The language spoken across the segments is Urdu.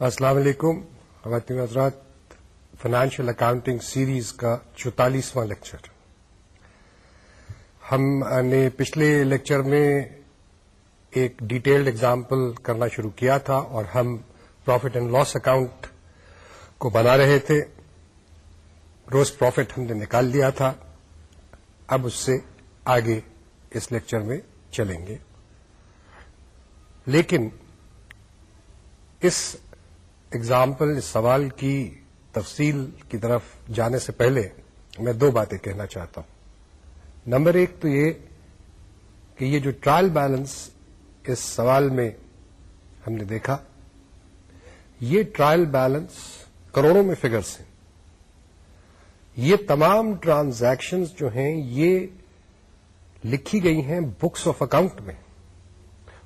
السلام علیکم۔ خواتین حضرات فائنانشیل اکاؤنٹنگ سیریز کا چوتالیسواں لیکچر ہم نے پچھلے لیکچر میں ایک ڈیٹیلڈ اگزامپل کرنا شروع کیا تھا اور ہم پروفٹ اینڈ لاس اکاؤنٹ کو بنا رہے تھے۔ روز پروفٹ ہم نے نکال لیا تھا۔ اب اس سے آگے اس لیکچر میں چلیں گے۔ لیکن اس اگزامپل اس سوال کی تفصیل کی طرف جانے سے پہلے میں دو باتیں کہنا چاہتا ہوں۔ نمبر ایک تو یہ کہ یہ جو ٹرائل بیلنس اس سوال میں ہم نے دیکھا، یہ ٹرائل بیلنس کروڑوں میں فگرس ہیں۔ یہ تمام ٹرانزیکشنز جو ہیں، یہ لکھی گئی ہیں بکس آف اکاؤنٹ میں۔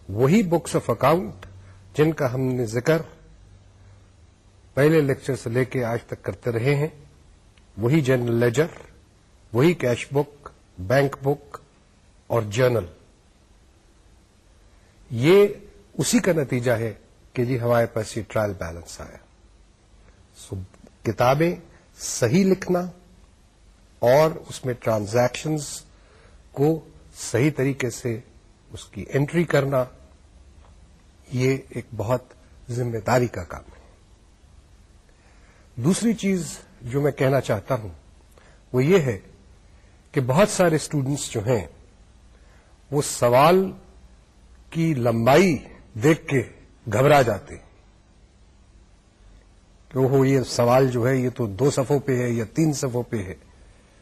وہی بکس آف اکاؤنٹ جن کا ہم نے ذکر پہلے لیکچر سے لے کے آج تک کرتے رہے ہیں۔ وہی جنرل لیجر وہی کیش بک بینک بک اور جرنل یہ اسی کا نتیجہ ہے کہ جی ہمارے پاس یہ ٹرائل بیلنس آیا۔ سو کتابیں صحیح لکھنا اور اس میں ٹرانزیکشنز کو صحیح طریقے سے اس کی انٹری کرنا، یہ ایک بہت ذمہ داری کا کام ہے۔ دوسری چیز جو میں کہنا چاہتا ہوں وہ یہ ہے کہ بہت سارے اسٹوڈنٹس جو ہیں، وہ سوال کی لمبائی دیکھ کے گھبرا جاتے کہ وہ یہ سوال جو ہے، یہ تو دو صفوں پہ ہے یا تین صفوں پہ ہے،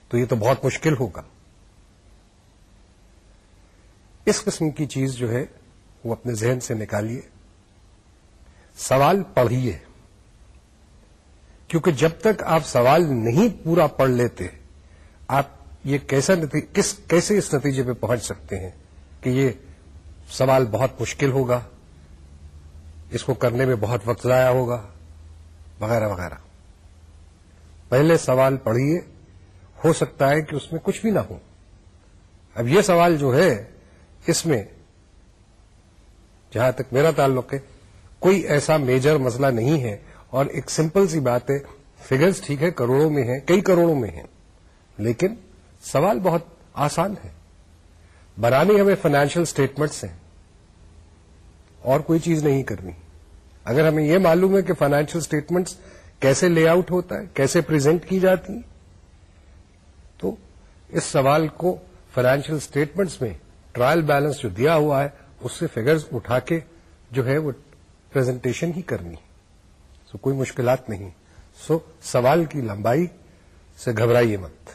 تو یہ تو بہت مشکل ہوگا۔ اس قسم کی چیز جو ہے، وہ اپنے ذہن سے نکالیے۔ سوال پڑھیے۔ کیونکہ جب تک آپ سوال نہیں پورا پڑھ لیتے، آپ یہ کیسا کس، کیسے اس نتیجے پہ پہنچ سکتے ہیں کہ یہ سوال بہت مشکل ہوگا، اس کو کرنے میں بہت وقت ضائع ہوگا، وغیرہ وغیرہ۔ پہلے سوال پڑھیے، ہو سکتا ہے کہ اس میں کچھ بھی نہ ہو۔ اب یہ سوال جو ہے، اس میں جہاں تک میرا تعلق ہے، کوئی ایسا میجر مسئلہ نہیں ہے اور ایک سمپل سی بات ہے فگرز ٹھیک ہے، کروڑوں میں ہیں، کئی کروڑوں میں ہیں، لیکن سوال بہت آسان ہے۔ بنانی ہمیں فائنینشیل اسٹیٹمنٹس ہیں، اور کوئی چیز نہیں کرنی۔ اگر ہمیں یہ معلوم ہے کہ فائنینشیل اسٹیٹمنٹس کیسے لے آؤٹ ہوتا ہے، کیسے پرزینٹ کی جاتی تو اس سوال کو فائنینشیل اسٹیٹمنٹس میں ٹرائل بیلنس جو دیا ہوا ہے، اس سے فگرز اٹھا کے جو ہے وہ پریزنٹیشن ہی کرنی ہے۔ سو کوئی مشکلات نہیں۔ سو سوال کی لمبائی سے گھبرائیے مت۔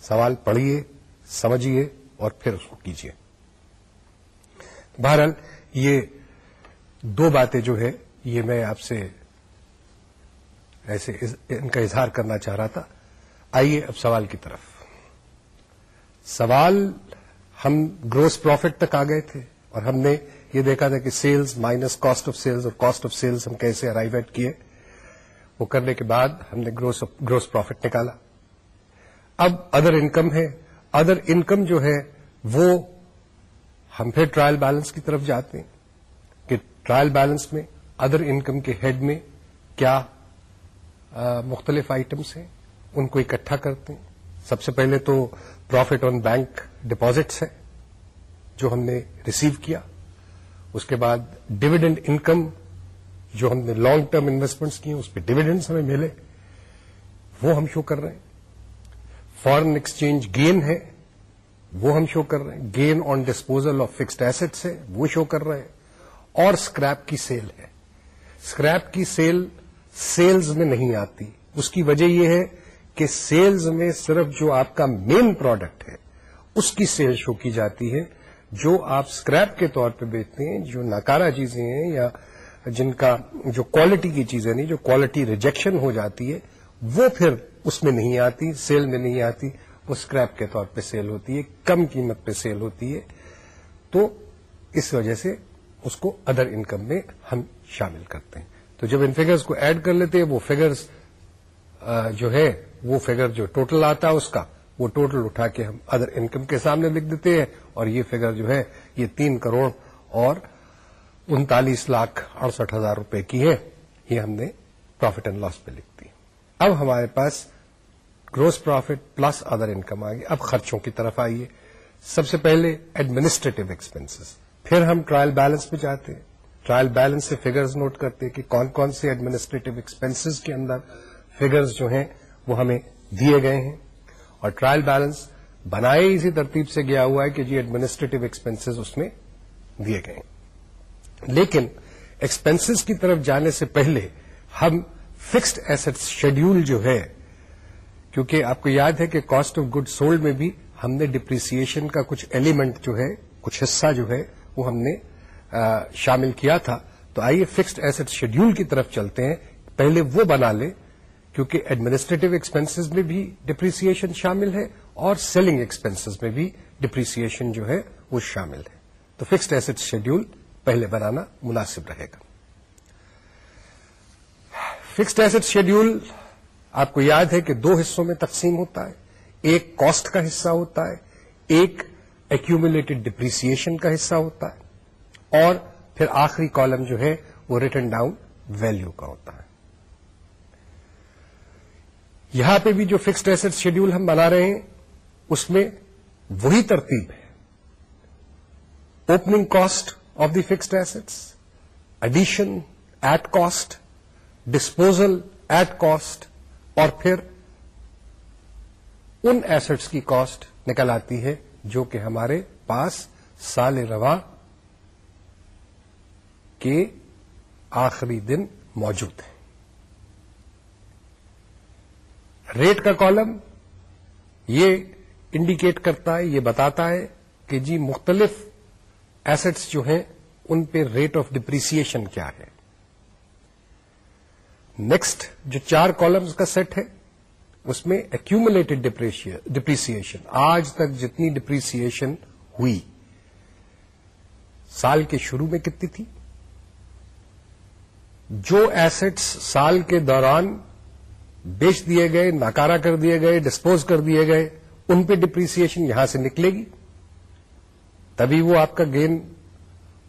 سوال پڑھیے، سمجھیے اور پھر اس کو کیجیے۔ بہرحال یہ دو باتیں جو ہے یہ میں آپ سے ایسے ان کا اظہار کرنا چاہ رہا تھا۔ آئیے اب سوال کی طرف۔ سوال، ہم گروس پروفٹ تک آ گئے تھے اور ہم نے یہ دیکھا تھا کہ sales minus cost of sales اور کاسٹ آف سیلز ہم کیسے ارائیو ایٹ کیے۔ وہ کرنے کے بعد ہم نے گروس پروفٹ نکالا۔ اب ادر انکم ہے۔ ادر انکم جو ہے وہ ہم پھر ٹرائل بیلنس کی طرف جاتے ہیں کہ ٹرائل بیلنس میں ادر انکم کے ہیڈ میں کیا مختلف آئٹمس ہیں۔ ان کو اکٹھا کرتے ہیں۔ سب سے پہلے تو پروفٹ آن بینک ڈپازٹس ہے جو ہم نے ریسیو کیا۔ اس کے بعد ڈویڈنڈ انکم جو ہم نے لانگ ٹرم انویسٹمنٹس کی اس پہ ڈویڈنڈس ہمیں ملے۔ وہ ہم شو کر رہے ہیں۔ فارن ایکسچینج گین ہے، وہ ہم شو کر رہے ہیں۔ Gain on disposal of fixed assets ہے، وہ شو کر رہے ہیں۔ اور اسکریپ کی سیل ہے۔ اسکریپ کی سیل سیلز میں نہیں آتی۔ اس کی وجہ یہ ہے کہ سیلز میں صرف جو آپ کا مین پروڈکٹ ہے، اس کی سیل شو کی جاتی ہے۔ جو آپ اسکریپ کے طور پہ بیچتے ہیں، جو ناکارہ چیزیں ہیں یا جن کا جو کوالٹی کی چیزیں نہیں، جو کوالٹی ریجیکشن ہو جاتی ہے، وہ پھر اس میں نہیں آتی سیل میں نہیں آتی، وہ اسکریپ کے طور پہ سیل ہوتی ہے، کم قیمت پہ سیل ہوتی ہے۔ تو اس وجہ سے اس کو ادر انکم میں ہم شامل کرتے ہیں۔ تو جب ان فگرز کو ایڈ کر لیتے ہیں، وہ فگرز جو ہے، وہ فگر جو ٹوٹل آتا ہے اس کا وہ ٹوٹل اٹھا کے ہم ادر انکم کے سامنے لکھ دیتے ہیں اور یہ فگر جو ہے یہ تین کروڑ اور انتالیس لاکھ اڑسٹھ ہزار روپے کی ہے یہ ہم نے پروفٹ اینڈ لاس پہ لکھ دی۔ اب ہمارے پاس gross profit plus other income آ گئی اب خرچوں کی طرف آئیے۔ سب سے پہلے ایڈمنسٹریٹو ایکسپینسز پھر ہم ٹرائل بیلنس پہ جاتے ہیں۔ ٹرائل بیلنس سے فگرز نوٹ کرتے ہیں کہ کون کون سے ایڈمنسٹریٹو ایکسپینسز کے اندر فگرز جو ہیں وہ ہمیں دیے گئے ہیں۔ اور ٹرائل بیلنس بنائے اسی ترتیب سے گیا ہوا ہے کہ جی ایڈمنسٹریٹو ایکسپینسز اس میں دیے گئے ہیں۔ لیکن ایکسپینسز کی طرف جانے سے پہلے ہم فکسڈ ایسٹ شیڈیول جو ہے، کیونکہ آپ کو یاد ہے کہ کاسٹ آف گڈ سولڈ میں بھی ہم نے ڈپریسیشن کا کچھ ایلیمنٹ جو ہے، کچھ حصہ جو ہے، وہ ہم نے شامل کیا تھا۔ تو آئیے فکسڈ ایسٹ شیڈیول کی طرف چلتے ہیں۔ پہلے وہ بنا لیں کیونکہ ایڈمنسٹریٹو ایکسپینسز میں بھی ڈپریسیشن شامل ہے اور سیلنگ ایکسپینسز میں بھی ڈپریسیشن جو ہے وہ شامل ہے۔ تو فکسڈ ایسٹ شیڈیول پہلے بنانا مناسب رہے گا۔ فکسڈ ایسٹ شیڈیول آپ کو یاد ہے کہ دو حصوں میں تقسیم ہوتا ہے۔ ایک کاسٹ کا حصہ ہوتا ہے، ایک ایکومولیٹڈ ڈپریسیشن کا حصہ ہوتا ہے اور پھر آخری کالم جو ہے وہ ریٹرن ڈاؤن ویلو کا ہوتا ہے۔ یہاں پہ بھی جو فکسڈ ایسٹ شیڈیول ہم بنا رہے ہیں، اس میں وہی ترتیب ہے۔ Opening cost of the fixed assets addition at cost disposal at cost اور پھر ان ایسٹس کی کاسٹ نکل آتی ہے جو کہ ہمارے پاس سال رواں کے آخری دن موجود ہے ریٹ کا کالم یہ انڈیکیٹ کرتا ہے، یہ بتاتا ہے کہ جی مختلف ایسٹس جو ہیں، ان پہ ریٹ آف ڈپریسن کیا ہے۔ نیکسٹ جو چار کالمز کا سیٹ ہے، اس میں ایکومولیٹڈ ڈپریسن آج تک جتنی ڈپریسن ہوئی، سال کے شروع میں کتنی تھی؟ جو ایسٹس سال کے دوران بیچ دیے گئے ناکارا کر دیے گئے، ڈسپوز کر دیے گئے، ان پہ ڈپریسن یہاں سے نکلے گی۔ تبھی وہ آپ کا گین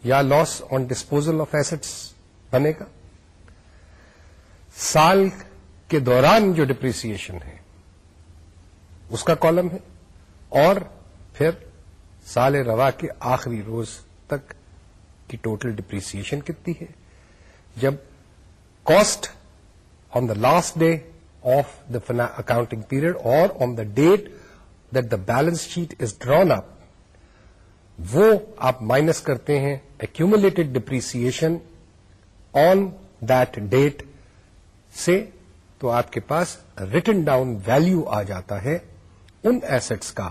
یا loss on disposal of assets بنے گا۔ سال کے دوران جو ڈپریسن ہے، اس کا کالم ہے۔ اور پھر سال روا کے آخری روز تک کی ٹوٹل ڈپریسن کتنی ہے؟ جب cost on the last day of the accounting period اور on the date that the balance sheet is drawn up وہ آپ مائنس کرتے ہیں accumulated depreciation on that date سے تو آپ کے پاس ریٹن ڈاؤن ویلو آ جاتا ہے ان ایسٹس کا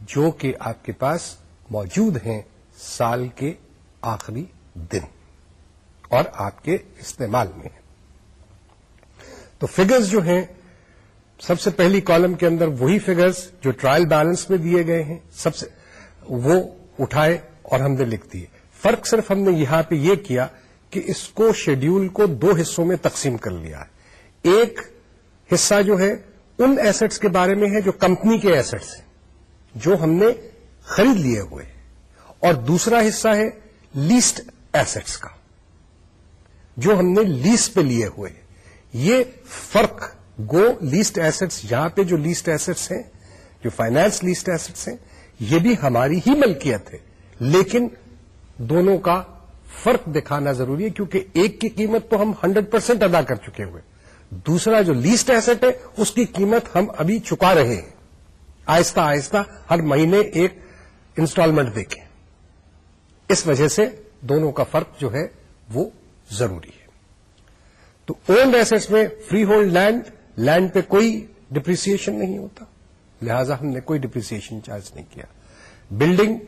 جو کہ آپ کے پاس موجود ہیں سال کے آخری دن اور آپ کے استعمال میں۔ ہیں تو فگرز جو ہیں، سب سے پہلی کالم کے اندر وہی فگرز جو ٹرائل بیلنس میں دیے گئے ہیں، سب سے وہ اٹھائے اور ہم نے لکھ دیے۔ فرق صرف ہم نے یہاں پہ یہ کیا کہ اس کو شیڈیول کو دو حصوں میں تقسیم کر لیا۔ ہے ایک حصہ جو ہے ان ایسٹس کے بارے میں ہے جو کمپنی کے ایسٹس ہیں، جو ہم نے خرید لیے ہوئے۔ اور دوسرا حصہ ہے لیسٹ ایسٹس کا، جو ہم نے لیس پہ لیے ہوئے۔ یہ فرق گو لیسٹ ایسٹس یہاں پہ جو لیسٹ ایسٹس ہیں، جو فائنانس لیسٹ ایسٹس ہیں، یہ بھی ہماری ہی ملکیت ہے۔ لیکن دونوں کا فرق دکھانا ضروری ہے کیونکہ ایک کی قیمت تو ہم ہنڈریڈ پرسینٹ ادا کر چکے ہوئے۔ دوسرا جو لیسٹ ایسٹ ہے، اس کی قیمت ہم ابھی چکا رہے ہیں۔ آہستہ آہستہ ہر مہینے ایک انسٹالمنٹ دے کے اس وجہ سے دونوں کا فرق جو ہے، وہ ضروری ہے۔ تو اولڈ ایسٹس میں فری ہولڈ لینڈ لینڈ پہ کوئی ڈپریسن نہیں ہوتا۔ لہذا ہم نے کوئی ڈپریسن چارج نہیں کیا۔ Building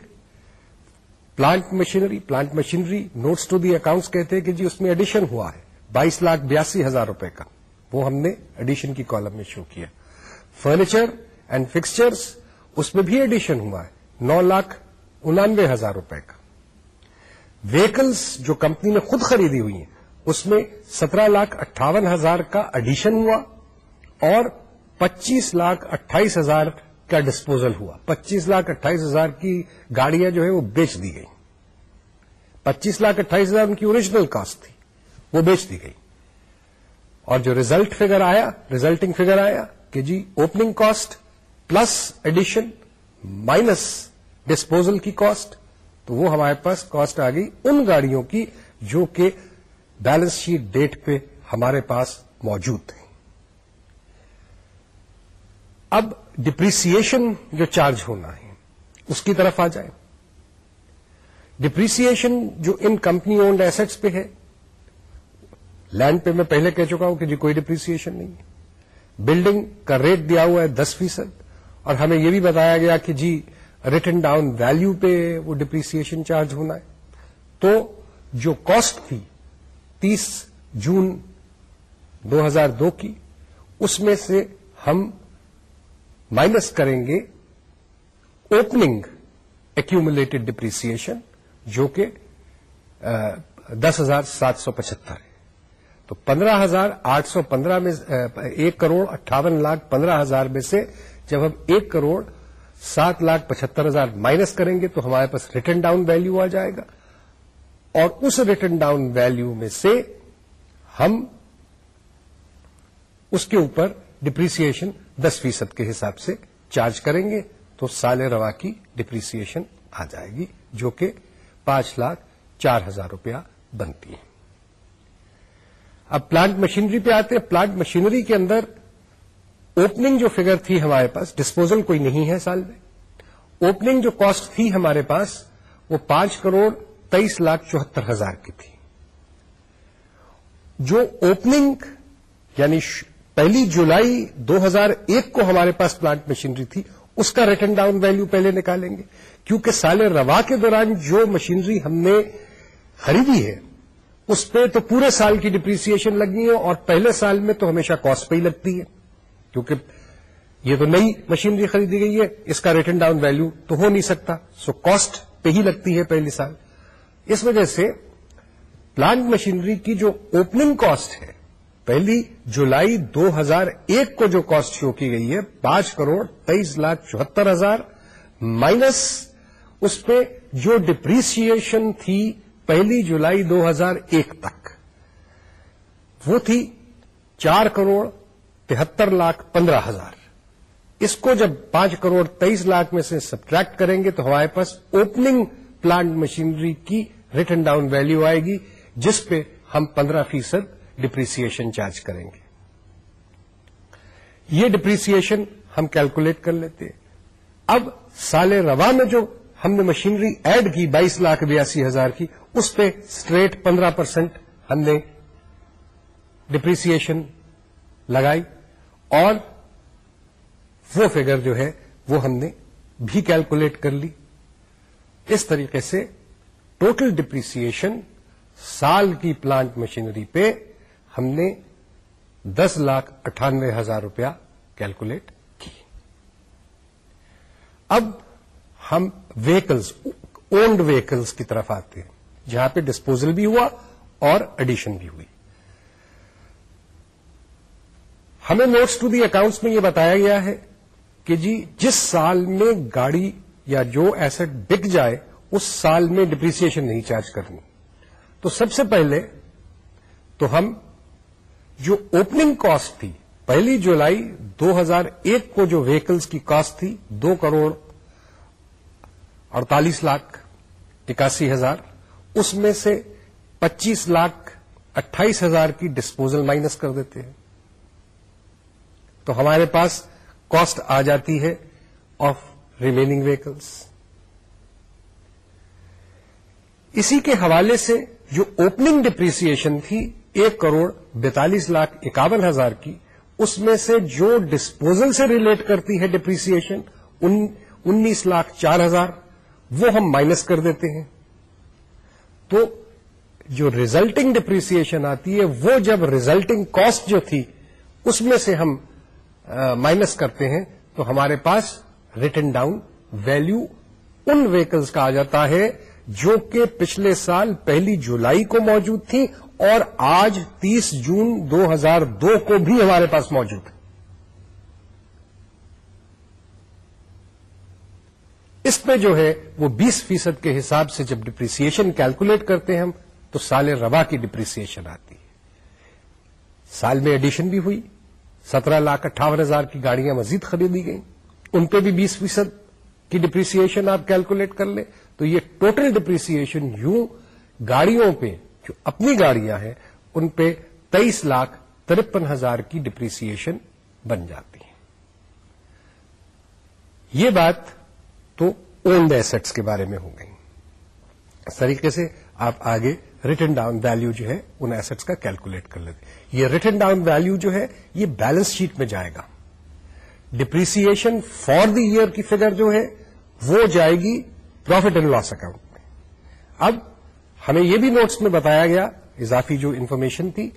plant machinery plant machinery notes to the accounts کہتے ہیں کہ جی اس میں ایڈیشن ہوا ہے۔ بائیس لاکھ بیاسی ہزار روپے کا۔ وہ ہم نے ایڈیشن کی کالم میں شو کیا۔ فرنیچر اینڈ فکسچرس اس میں بھی ایڈیشن ہوا ہے۔ نو لاکھ انانوے ہزار روپے کا۔ ویکلس جو کمپنی نے خود خریدی ہوئی ہیں۔ اس میں سترہ لاکھ اٹھاون ہزار کا ایڈیشن ہوا اور پچیس لاکھ اٹھائیس ہزار کا ڈسپوزل ہوا۔ پچیس لاکھ اٹھائیس ہزار کی گاڑیاں جو ہے وہ بیچ دی گئی پچیس لاکھ اٹھائیس ہزار ان کی اوریجنل کاسٹ تھی۔ وہ بیچ دی گئی اور جو ریزلٹ فگر آیا ریزلٹنگ فگر آیا کہ جی opening cost plus addition minus disposal کی کاسٹ تو وہ ہمارے پاس کاسٹ آ گئی ان گاڑیوں کی جو کہ بیلنس شیٹ ڈیٹ پہ ہمارے پاس موجود تھے۔ اب ڈپریسن جو چارج ہونا ہے، اس کی طرف آ جائیں۔ ڈپریسن جو ان کمپنی اونڈ ایسٹس پہ ہے، لینڈ پہ میں پہلے کہہ چکا ہوں کہ جی کوئی ڈپریسن نہیں۔ ہے بلڈنگ کا ریٹ دیا ہوا ہے دس فیصد، اور ہمیں یہ بھی بتایا گیا کہ جی ریٹن ڈاؤن ویلو پہ وہ ڈپریسن چارج ہونا ہے۔ تو جو کاسٹ تھی تیس جون دو ہزار دو کی، اس میں سے ہم مائنس کریں گے اوپننگ ایکومولیٹڈ ڈپریسن جو کہ دس ہزار سات سو پچہتر ہے۔ تو پندرہ ہزار آٹھ سو پندرہ میں ایک کروڑ اٹھاون لاکھ پندرہ ہزار میں سے جب ہم ایک کروڑ سات لاکھ پچہتر ہزار مائنس کریں گے تو ہمارے پاس ریٹرن ڈاؤن ویلو آ جائے گا۔ اور اس ریٹرن ڈاؤن ویلو میں سے ہم اس کے اوپر ڈپریسن دس فیصد کے حساب سے چارج کریں گے تو سال روا کی ڈپریسن آ جائے گی جو کہ پانچ لاکھ چار ہزار روپیہ بنتی ہے۔ اب پلانٹ مشینری پہ آتے ہیں۔ پلانٹ مشینری کے اندر اوپننگ جو فگر تھی ہمارے پاس ڈسپوزل کوئی نہیں ہے سال میں۔ اوپننگ جو کاسٹ تھی ہمارے پاس، وہ پانچ کروڑ تیئیس لاکھ چوہتر ہزار کی تھی۔ جو اوپننگ یعنی پہلی جولائی دو ہزار ایک کو ہمارے پاس پلانٹ مشینری تھی، اس کا ریٹرن ڈاؤن ویلو پہلے نکالیں گے۔ کیونکہ سال روا کے دوران جو مشینری ہم نے خریدی ہے، اس پہ تو پورے سال کی ڈپریسن لگنی ہے اور پہلے سال میں تو ہمیشہ کاسٹ پہ ہی لگتی ہے۔ کیونکہ یہ تو نئی مشینری خریدی گئی ہے، اس کا ریٹن ڈاؤن ویلو تو ہو نہیں سکتا۔ سو کاسٹ پہ ہی لگتی ہے پہلی سال۔ اس وجہ سے پلانٹ مشینری کی جو اوپننگ کاسٹ ہے، پہلی جولائی دو ہزار ایک کو جو کاسٹ شو کی گئی ہے، پانچ کروڑ تیئیس لاکھ چوہتر ہزار مائنس اس پہ جو ڈپریسن تھی پہلی جولائی دو ہزار ایک تک، وہ تھی چار کروڑ تہتر لاکھ پندرہ ہزار۔ اس کو جب پانچ کروڑ تیئیس لاکھ میں سے سبٹریکٹ کریں گے تو ہمارے پاس اوپننگ پلانٹ مشینری کی ریٹن ڈاؤن ویلو آئے گی، جس پہ ہم پندرہ فیصد ڈپریسن چارج کریں گے۔ یہ ڈپریسن ہم کیلکولیٹ کر لیتے ہیں۔ اب سال روا میں جو ہم نے مشینری ایڈ کی بائیس لاکھ بیاسی ہزار کی، اس پہ اسٹریٹ پندرہ پرسینٹ ہم نے ڈپریسن لگائی اور وہ فگر جو ہے وہ ہم نے بھی کیلکولیٹ کر لی۔ اس طریقے سے ٹوٹل ڈپریسن سال کی پلانٹ مشینری پہ ہم نے دس لاکھ اٹھانوے ہزار روپیہ کیلکولیٹ کی۔ اب ہم ویکلز اونڈ ویکلز کی طرف آتے ہیں، جہاں پہ ڈسپوزل بھی ہوا اور ایڈیشن بھی ہوئی۔ ہمیں نوٹس ٹو دی اکاؤنٹس میں یہ بتایا گیا ہے کہ جی جس سال میں گاڑی یا جو ایسٹ بک جائے، اس سال میں ڈپریسن نہیں چارج کرنی۔ تو سب سے پہلے تو ہم جو اوپننگ کاسٹ تھی، پہلی جولائی دو ہزار ایک کو جو وہیکلس کی کاسٹ تھی، دو کروڑ اڑتالیس لاکھ اکاسی ہزار، اس میں سے پچیس لاکھ اٹھائیس ہزار کی ڈسپوزل مائنس کر دیتے ہیں۔ تو ہمارے پاس کاسٹ آ جاتی ہے آف ریمیننگ ویکلس اسی کے حوالے سے جو اوپننگ ڈپریسن تھی، ایک کروڑ بیتالیس لاکھ اکاون ہزار کی، اس میں سے جو ڈسپوزل سے ریلیٹ کرتی ہے ڈپریسن انیس لاکھ چار ہزار، وہ ہم مائنس کر دیتے ہیں۔ تو جو ریزلٹنگ ڈپریسن آتی ہے، وہ جب ریزلٹنگ کاسٹ جو تھی، اس میں سے ہم مائنس کرتے ہیں۔ تو ہمارے پاس ریٹن ڈاؤن ویلو ان ویکلز کا آ جاتا ہے جو کہ پچھلے سال پہلی جولائی کو موجود تھی اور آج تیس جون دو ہزار دو کو بھی ہمارے پاس موجود ہے۔ اس میں جو ہے وہ بیس فیصد کے حساب سے جب ڈپریسیشن کیلکولیٹ کرتے ہیں ہم، تو سال روا کی ڈپریسیشن آتی ہے۔ سال میں ایڈیشن بھی ہوئی، سترہ لاکھ اٹھاون ہزار کی گاڑیاں مزید خریدی گئیں۔ ان پہ بھی بیس فیصد کی ڈپریسیشن آپ کیلکولیٹ کر لیں، تو یہ ٹوٹل ڈپریسیشن یوں گاڑیوں پہ، جو اپنی گاڑیاں ہیں، ان پہ تیئیس لاکھ ترپن ہزار کی ڈپریسیشن بن جاتی ہے۔ یہ بات تو اونڈ ایسٹس کے بارے میں ہو گئی۔ اس طریقے سے آپ آگے ریٹن ڈاؤن ویلو جو ہے، ان ایسٹس کا کیلکولیٹ کر لیتے یہ ریٹن ڈاؤن ویلو جو ہے، یہ بیلنس شیٹ میں جائے گا۔ ڈپریسیشن فار دی ایئر کی فگر جو ہے، وہ جائے گی پروفٹ اینڈ لاس اکاؤنٹ میں۔ اب ہمیں یہ بھی نوٹس میں بتایا گیا، اضافی جو انفارمیشن تھی،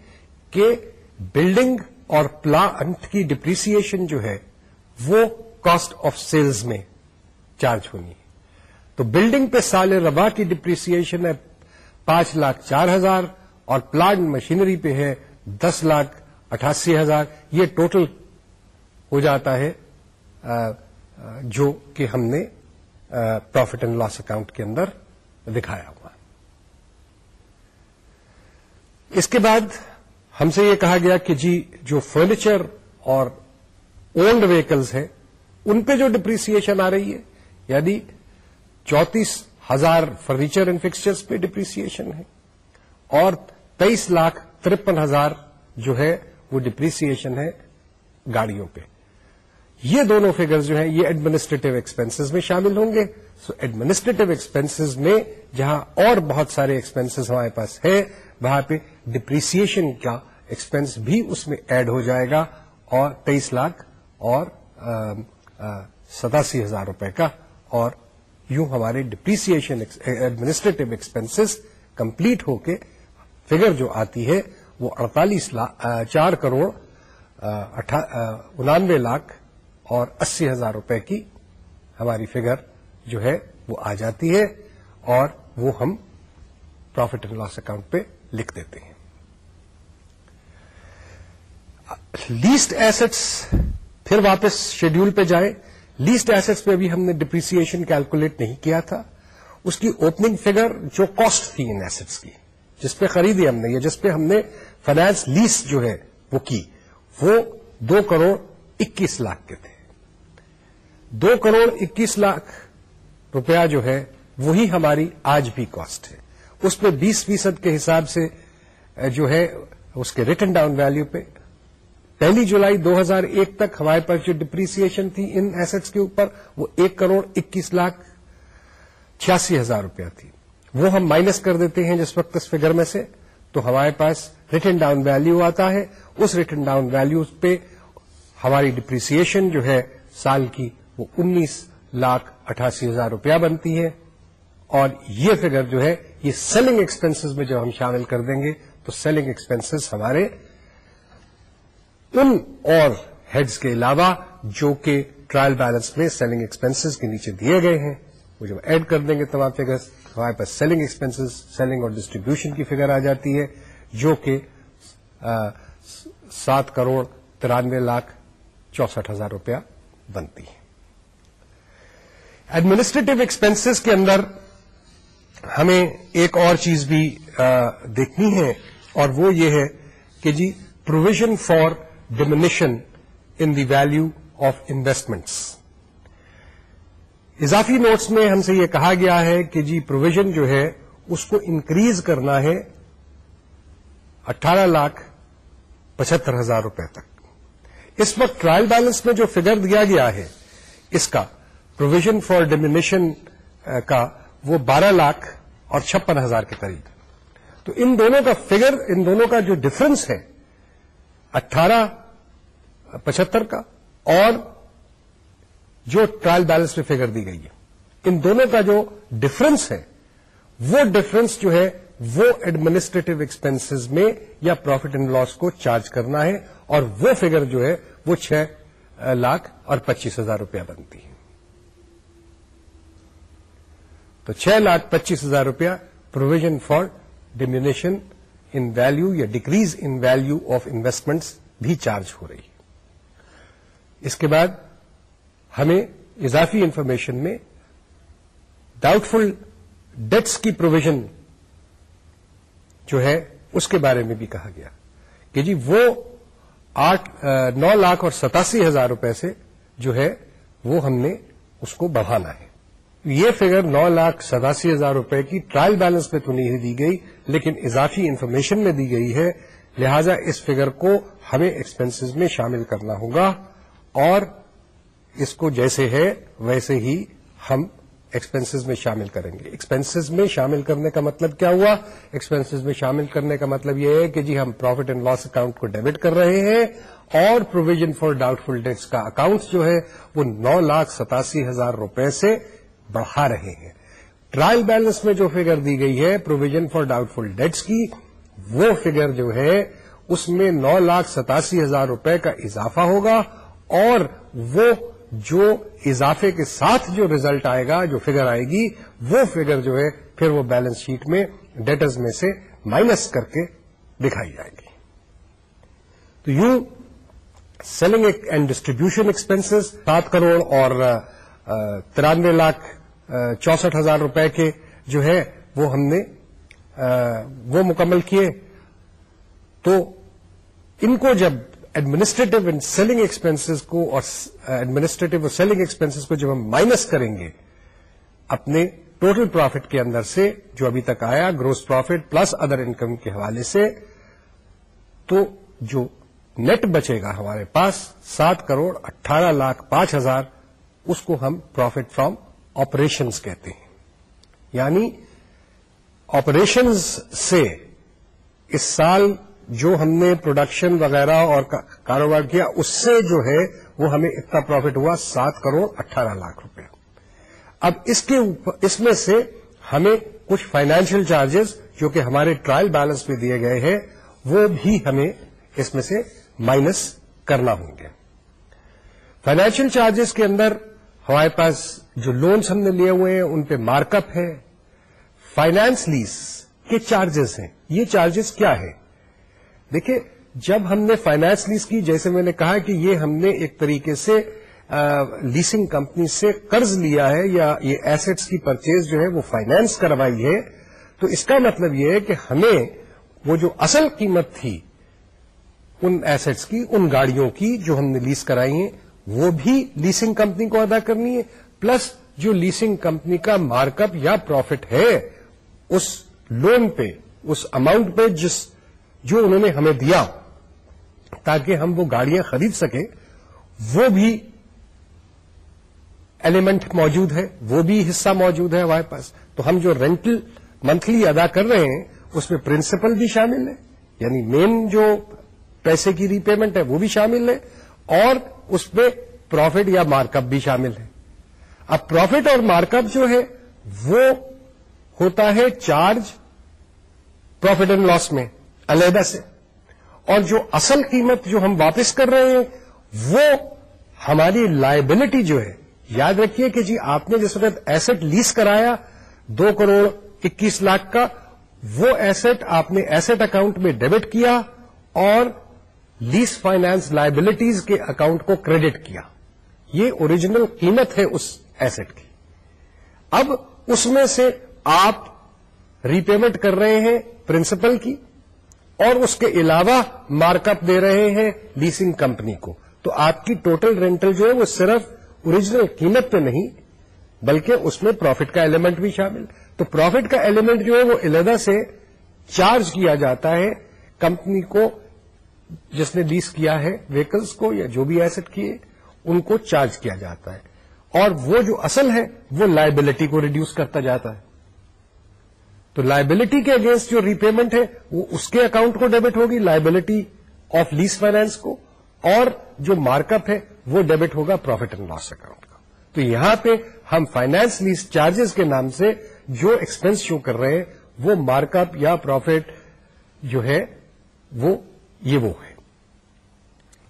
کہ بلڈنگ اور پلانٹ کی ڈپریسیشن جو ہے، وہ کاسٹ آف سیلز میں چارج ہونی ہے۔ تو بلڈنگ پہ سال ربا کی ڈپریسیشن ہے، پانچ لاکھ چار ہزار اور پلانٹ مشینری پہ ہے دس لاکھ اٹھاسی ہزار۔ یہ ٹوٹل ہو جاتا ہے جو کہ ہم نے پروفٹ اینڈ لاس اکاؤنٹ کے اندر دکھایا ہوا۔ اس کے بعد ہم سے یہ کہا گیا کہ جی جو فرنیچر اور اولڈ ویکلز ہیں، ان پہ جو ڈپریسیشن آ رہی ہے یعنی چونتیس ہزار فرنیچر اینڈ فکسچرس پہ ڈپریسیشن ہے، اور تیئیس لاکھ ترپن ہزار جو ہے، وہ ڈپریسیشن ہے گاڑیوں پہ۔ یہ دونوں فگرز جو ہیں، یہ ایڈمنسٹریٹو ایکسپینسز میں شامل ہوں گے۔ سو ایڈمنسٹریٹو ایکسپینسز میں جہاں اور بہت سارے ایکسپینسز ہمارے پاس ہے وہاں پہ ڈپریسیشن کا ایکسپینس بھی اس میں ایڈ ہو جائے گا اور تیئیس لاکھ اور ستاسی ہزار روپے کا اور یوں ہمارے ڈپریسیشن ایڈمنسٹریٹو ایکسپینسز کمپلیٹ ہو کے فگر جو آتی ہے وہ اڑتالیس چار کروڑ انانوے لاکھ اور اسی ہزار روپے کی ہماری فگر جو ہے وہ آ جاتی ہے اور وہ ہم پروفٹ اینڈ لاس اکاؤنٹ پہ لکھ دیتے ہیں۔ لیسٹ ایسٹس پھر واپس شیڈیول پہ جائیں۔ لیسٹ ایسٹس پہ بھی ہم نے ڈپریسیشن کیلکولیٹ نہیں کیا تھا۔ اس کی اوپننگ فگر جو کاسٹ تھی ان ایسٹس کی، جس پہ خریدی ہم نے یا جس پہ ہم نے فائنانس لیس جو ہے وہ کی، وہ دو کروڑ اکیس لاکھ کے تھے۔ دو کروڑ اکیس لاکھ روپیہ جو ہے، وہی ہماری آج بھی کاسٹ ہے۔ اس پہ بیس فیصد کے حساب سے جو ہے، اس کے ریٹن ڈاؤن ویلو پہ۔ پہلی جولائی دو ہزار ایک تک ہمارے پاس جو ڈپریسیشن تھی ان ایسٹس کے اوپر، وہ ایک کروڑ اکیس لاکھ چھیاسی ہزار روپیہ تھی۔ وہ ہم مائنس کر دیتے ہیں جس وقت اس فگر میں سے، تو ہمارے پاس ریٹن ڈاؤن ویلو آتا ہے۔ اس ریٹن ڈاؤن ویلو پہ ہماری ڈپریسیشن جو ہے سال کی وہ انیس لاکھ اٹھاسی ہزار روپیہ بنتی ہے۔ اور یہ فگر جو ہے، یہ سیلنگ ایکسپینسز میں جب ہم شامل کر دیں گے، تو سیلنگ ایکسپینسز ہمارے ان اور ہیڈز کے علاوہ جو کہ ٹرائل بیلنس میں سیلنگ ایکسپینسز کے نیچے دیے گئے ہیں۔ وہ جب ایڈ کر دیں گے تمام فگرس ہمارے پاس سیلنگ ایکسپینسز سیلنگ اور ڈسٹریبیوشن کی فگر آ جاتی ہے، جو کہ سات کروڑ ترانوے لاکھ چونسٹھ ہزار روپیہ بنتی ہے۔ ایڈمنسٹریٹو ایکسپینسز کے اندر ہمیں ایک اور چیز بھی دیکھنی ہے اور وہ یہ ہے کہ جی provision for diminution in the value of investments اضافی نوٹس میں ہم سے یہ کہا گیا ہے کہ جی پروویژن جو ہے، اس کو انکریز کرنا ہے اٹھارہ لاکھ پچہتر ہزار روپے تک۔ اس وقت ٹرائل بیلنس میں جو فگر دیا گیا ہے، اس کا پروویژن فار ڈیمنیشن کا وہ بارہ لاکھ اور چھپن ہزار کے قریب۔ تو ان دونوں کا فگر ان دونوں کا جو ڈفرنس ہے، اٹھارہ، پچہتر کا اور جو ٹرائل بیلنس میں فگر دی گئی ہے۔ ان دونوں کا جو ڈفرنس ہے، وہ ڈفرنس جو ہے، وہ ایڈمنسٹریٹو ایکسپینسز میں یا پروفٹ اینڈ لاس کو چارج کرنا ہے اور وہ فگر جو ہے، وہ چھ لاکھ اور پچیس ہزار روپیہ بنتی ہے۔ تو چھ لاکھ پچیس ہزار روپیہ provision for diminution in value یا decrease in value of investments بھی چارج ہو رہی ہے۔ اس کے بعد ہمیں اضافی انفارمیشن میں ڈاؤٹ فل ڈیٹس کی پروویژن جو ہے اس کے بارے میں بھی کہا گیا کہ جی وہ آٹھ نو لاکھ اور ستاسی ہزار روپے سے جو ہے وہ ہم نے اس کو بڑھانا ہے۔ یہ فگر نو لاکھ ستاسی ہزار روپے کی ٹرائل بیلنس میں تو نہیں دی گئی، لیکن اضافی انفارمیشن میں دی گئی ہے۔ لہذا اس فگر کو ہمیں ایکسپنسز میں شامل کرنا ہوگا۔ اور اس کو جیسے ہے، ویسے ہی ہم ایکسپنسز میں شامل کریں گے۔ ایکسپنسز میں شامل کرنے کا مطلب کیا ہوا؟ ایکسپنسز میں شامل کرنے کا مطلب یہ ہے کہ جی ہم پروفٹ اینڈ لاس اکاؤنٹ کو ڈیبٹ کر رہے ہیں اور provision for doubtful debts کا اکاؤنٹ جو ہے، وہ نو لاکھ ستاسی ہزار روپے سے بڑھا رہے ہیں۔ ٹرائل بیلنس میں جو فگر دی گئی ہے provision for doubtful debts کی، وہ فگر جو ہے، اس میں نو لاکھ ستاسی ہزار روپے کا اضافہ ہوگا اور وہ جو اضافے کے ساتھ جو ریزلٹ آئے گا، جو فگر آئے گی، وہ فگر جو ہے، پھر وہ بیلنس شیٹ میں ڈیٹرز میں سے مائنس کر کے دکھائی جائے گی۔ تو یوں سیلنگ اینڈ ڈسٹریبیوشن ایکسپینسز سات کروڑ اور ترانوے لاکھ چونسٹھ ہزار روپے کے جو ہے وہ ہم نے وہ مکمل کیے۔ تو ان کو جب ایڈمنسٹریٹو اینڈ سیلنگ ایکسپینسز کو اور ایڈمنسٹریٹو اور سیلنگ ایکسپینسز کو جب ہم مائنس کریں گے، اپنے ٹوٹل پروفٹ کے اندر سے جو ابھی تک آیا gross profit plus other income کے حوالے سے، تو جو نیٹ بچے گا ہمارے پاس، سات کروڑ اٹھارہ لاکھ پانچ ہزار، اس کو ہم پروفٹ فرام آپریشنز کہتے ہیں۔ یعنی آپریشنز سے اس سال جو ہم نے پروڈکشن وغیرہ اور کاروبار کیا، اس سے جو ہے وہ ہمیں اتنا پروفٹ ہوا سات کروڑ اٹھارہ لاکھ روپے اب اس کے اس میں سے ہمیں کچھ فائنینشیل چارجز جو کہ ہمارے ٹرائل بیلنس میں دیے گئے ہیں، وہ بھی ہمیں اس میں سے مائنس کرنا ہوں گے۔ فائنینشیل چارجز کے اندر ہمارے پاس جو لونس ہم نے لیے ہوئے ہیں، ان پہ مارک اپ ہے۔ فائنانس لیز کے چارجز ہیں۔ یہ چارجز کیا ہے دیکھیے جب ہم نے فائنانس لیز کی، جیسے میں نے کہا کہ یہ ہم نے ایک طریقے سے لیسنگ کمپنی سے قرض لیا ہے یا یہ ایسٹس کی پرچیز جو ہے وہ فائنانس کروائی ہے۔ تو اس کا مطلب یہ ہے کہ ہمیں وہ جو اصل قیمت تھی، ان ایسٹس کی، ان گاڑیوں کی جو ہم نے لیز کرائی ہیں وہ بھی لیسنگ کمپنی کو ادا کرنی ہے۔ پلس جو لیسنگ کمپنی کا مارک اپ یا پروفٹ ہے، اس لون پہ، اس اماؤنٹ پہ جس، جو انہوں نے ہمیں دیا، تاکہ ہم وہ گاڑیاں خرید سکیں، وہ بھی ایلیمنٹ موجود ہے، وہ بھی حصہ موجود ہے ہمارے پاس۔ تو ہم جو رینٹل منتھلی ادا کر رہے ہیں، اس میں پرنسپل بھی شامل ہے یعنی مین جو پیسے کی ری پیمنٹ ہے، وہ بھی شامل ہے۔ اور اس پہ پروفٹ یا مارک اپ بھی شامل ہے۔ اب پروفٹ اور مارک اپ جو ہے، وہ ہوتا ہے چارج پروفٹ اینڈ لاس میں، علیحدہ سے۔ اور جو اصل قیمت جو ہم واپس کر رہے ہیں، وہ ہماری لائبلٹی جو ہے۔ یاد رکھیے کہ جی آپ نے جس وقت ایسٹ لیز کرایا، دو کروڑ اکیس لاکھ کا، وہ ایسٹ آپ نے ایسٹ اکاؤنٹ میں ڈیبٹ کیا اور لیز فائنانس لائبلٹیز کے اکاؤنٹ کو کریڈٹ کیا۔ یہ اوریجنل قیمت ہے اس ایسٹ کی۔ اب اس میں سے آپ ری پیمنٹ کر رہے ہیں پرنسپل کی اور اس کے علاوہ مارک اپ دے رہے ہیں لیسنگ کمپنی کو۔ تو آپ کی ٹوٹل رینٹل جو ہے وہ صرف اوریجنل قیمت پہ نہیں، بلکہ اس میں پروفٹ کا ایلیمنٹ بھی شامل۔ تو پروفٹ کا ایلیمنٹ جو ہے وہ علیحدہ سے چارج کیا جاتا ہے کمپنی کو جس نے لیز کیا ہے ویکلز کو یا جو بھی ایسٹ کیے ان کو چارج کیا جاتا ہے۔ اور وہ جو اصل ہے، وہ لائبلٹی کو ریڈیوس کرتا جاتا ہے۔ تو لائبلٹی کے اگینسٹ جو ری پیمنٹ ہے، وہ اس کے اکاؤنٹ کو ڈیبٹ ہوگی لائبلٹی آف لیز فائنانس کو، اور جو مارک اپ ہے، وہ ڈیبٹ ہوگا پروفٹ اینڈ لاس اکاؤنٹ کا۔ تو یہاں پہ ہم فائنانس لیز چارجز کے نام سے جو ایکسپینس شو کر رہے ہیں، وہ مارک اپ یا پروفٹ جو ہے، وہ یہ وہ ہے۔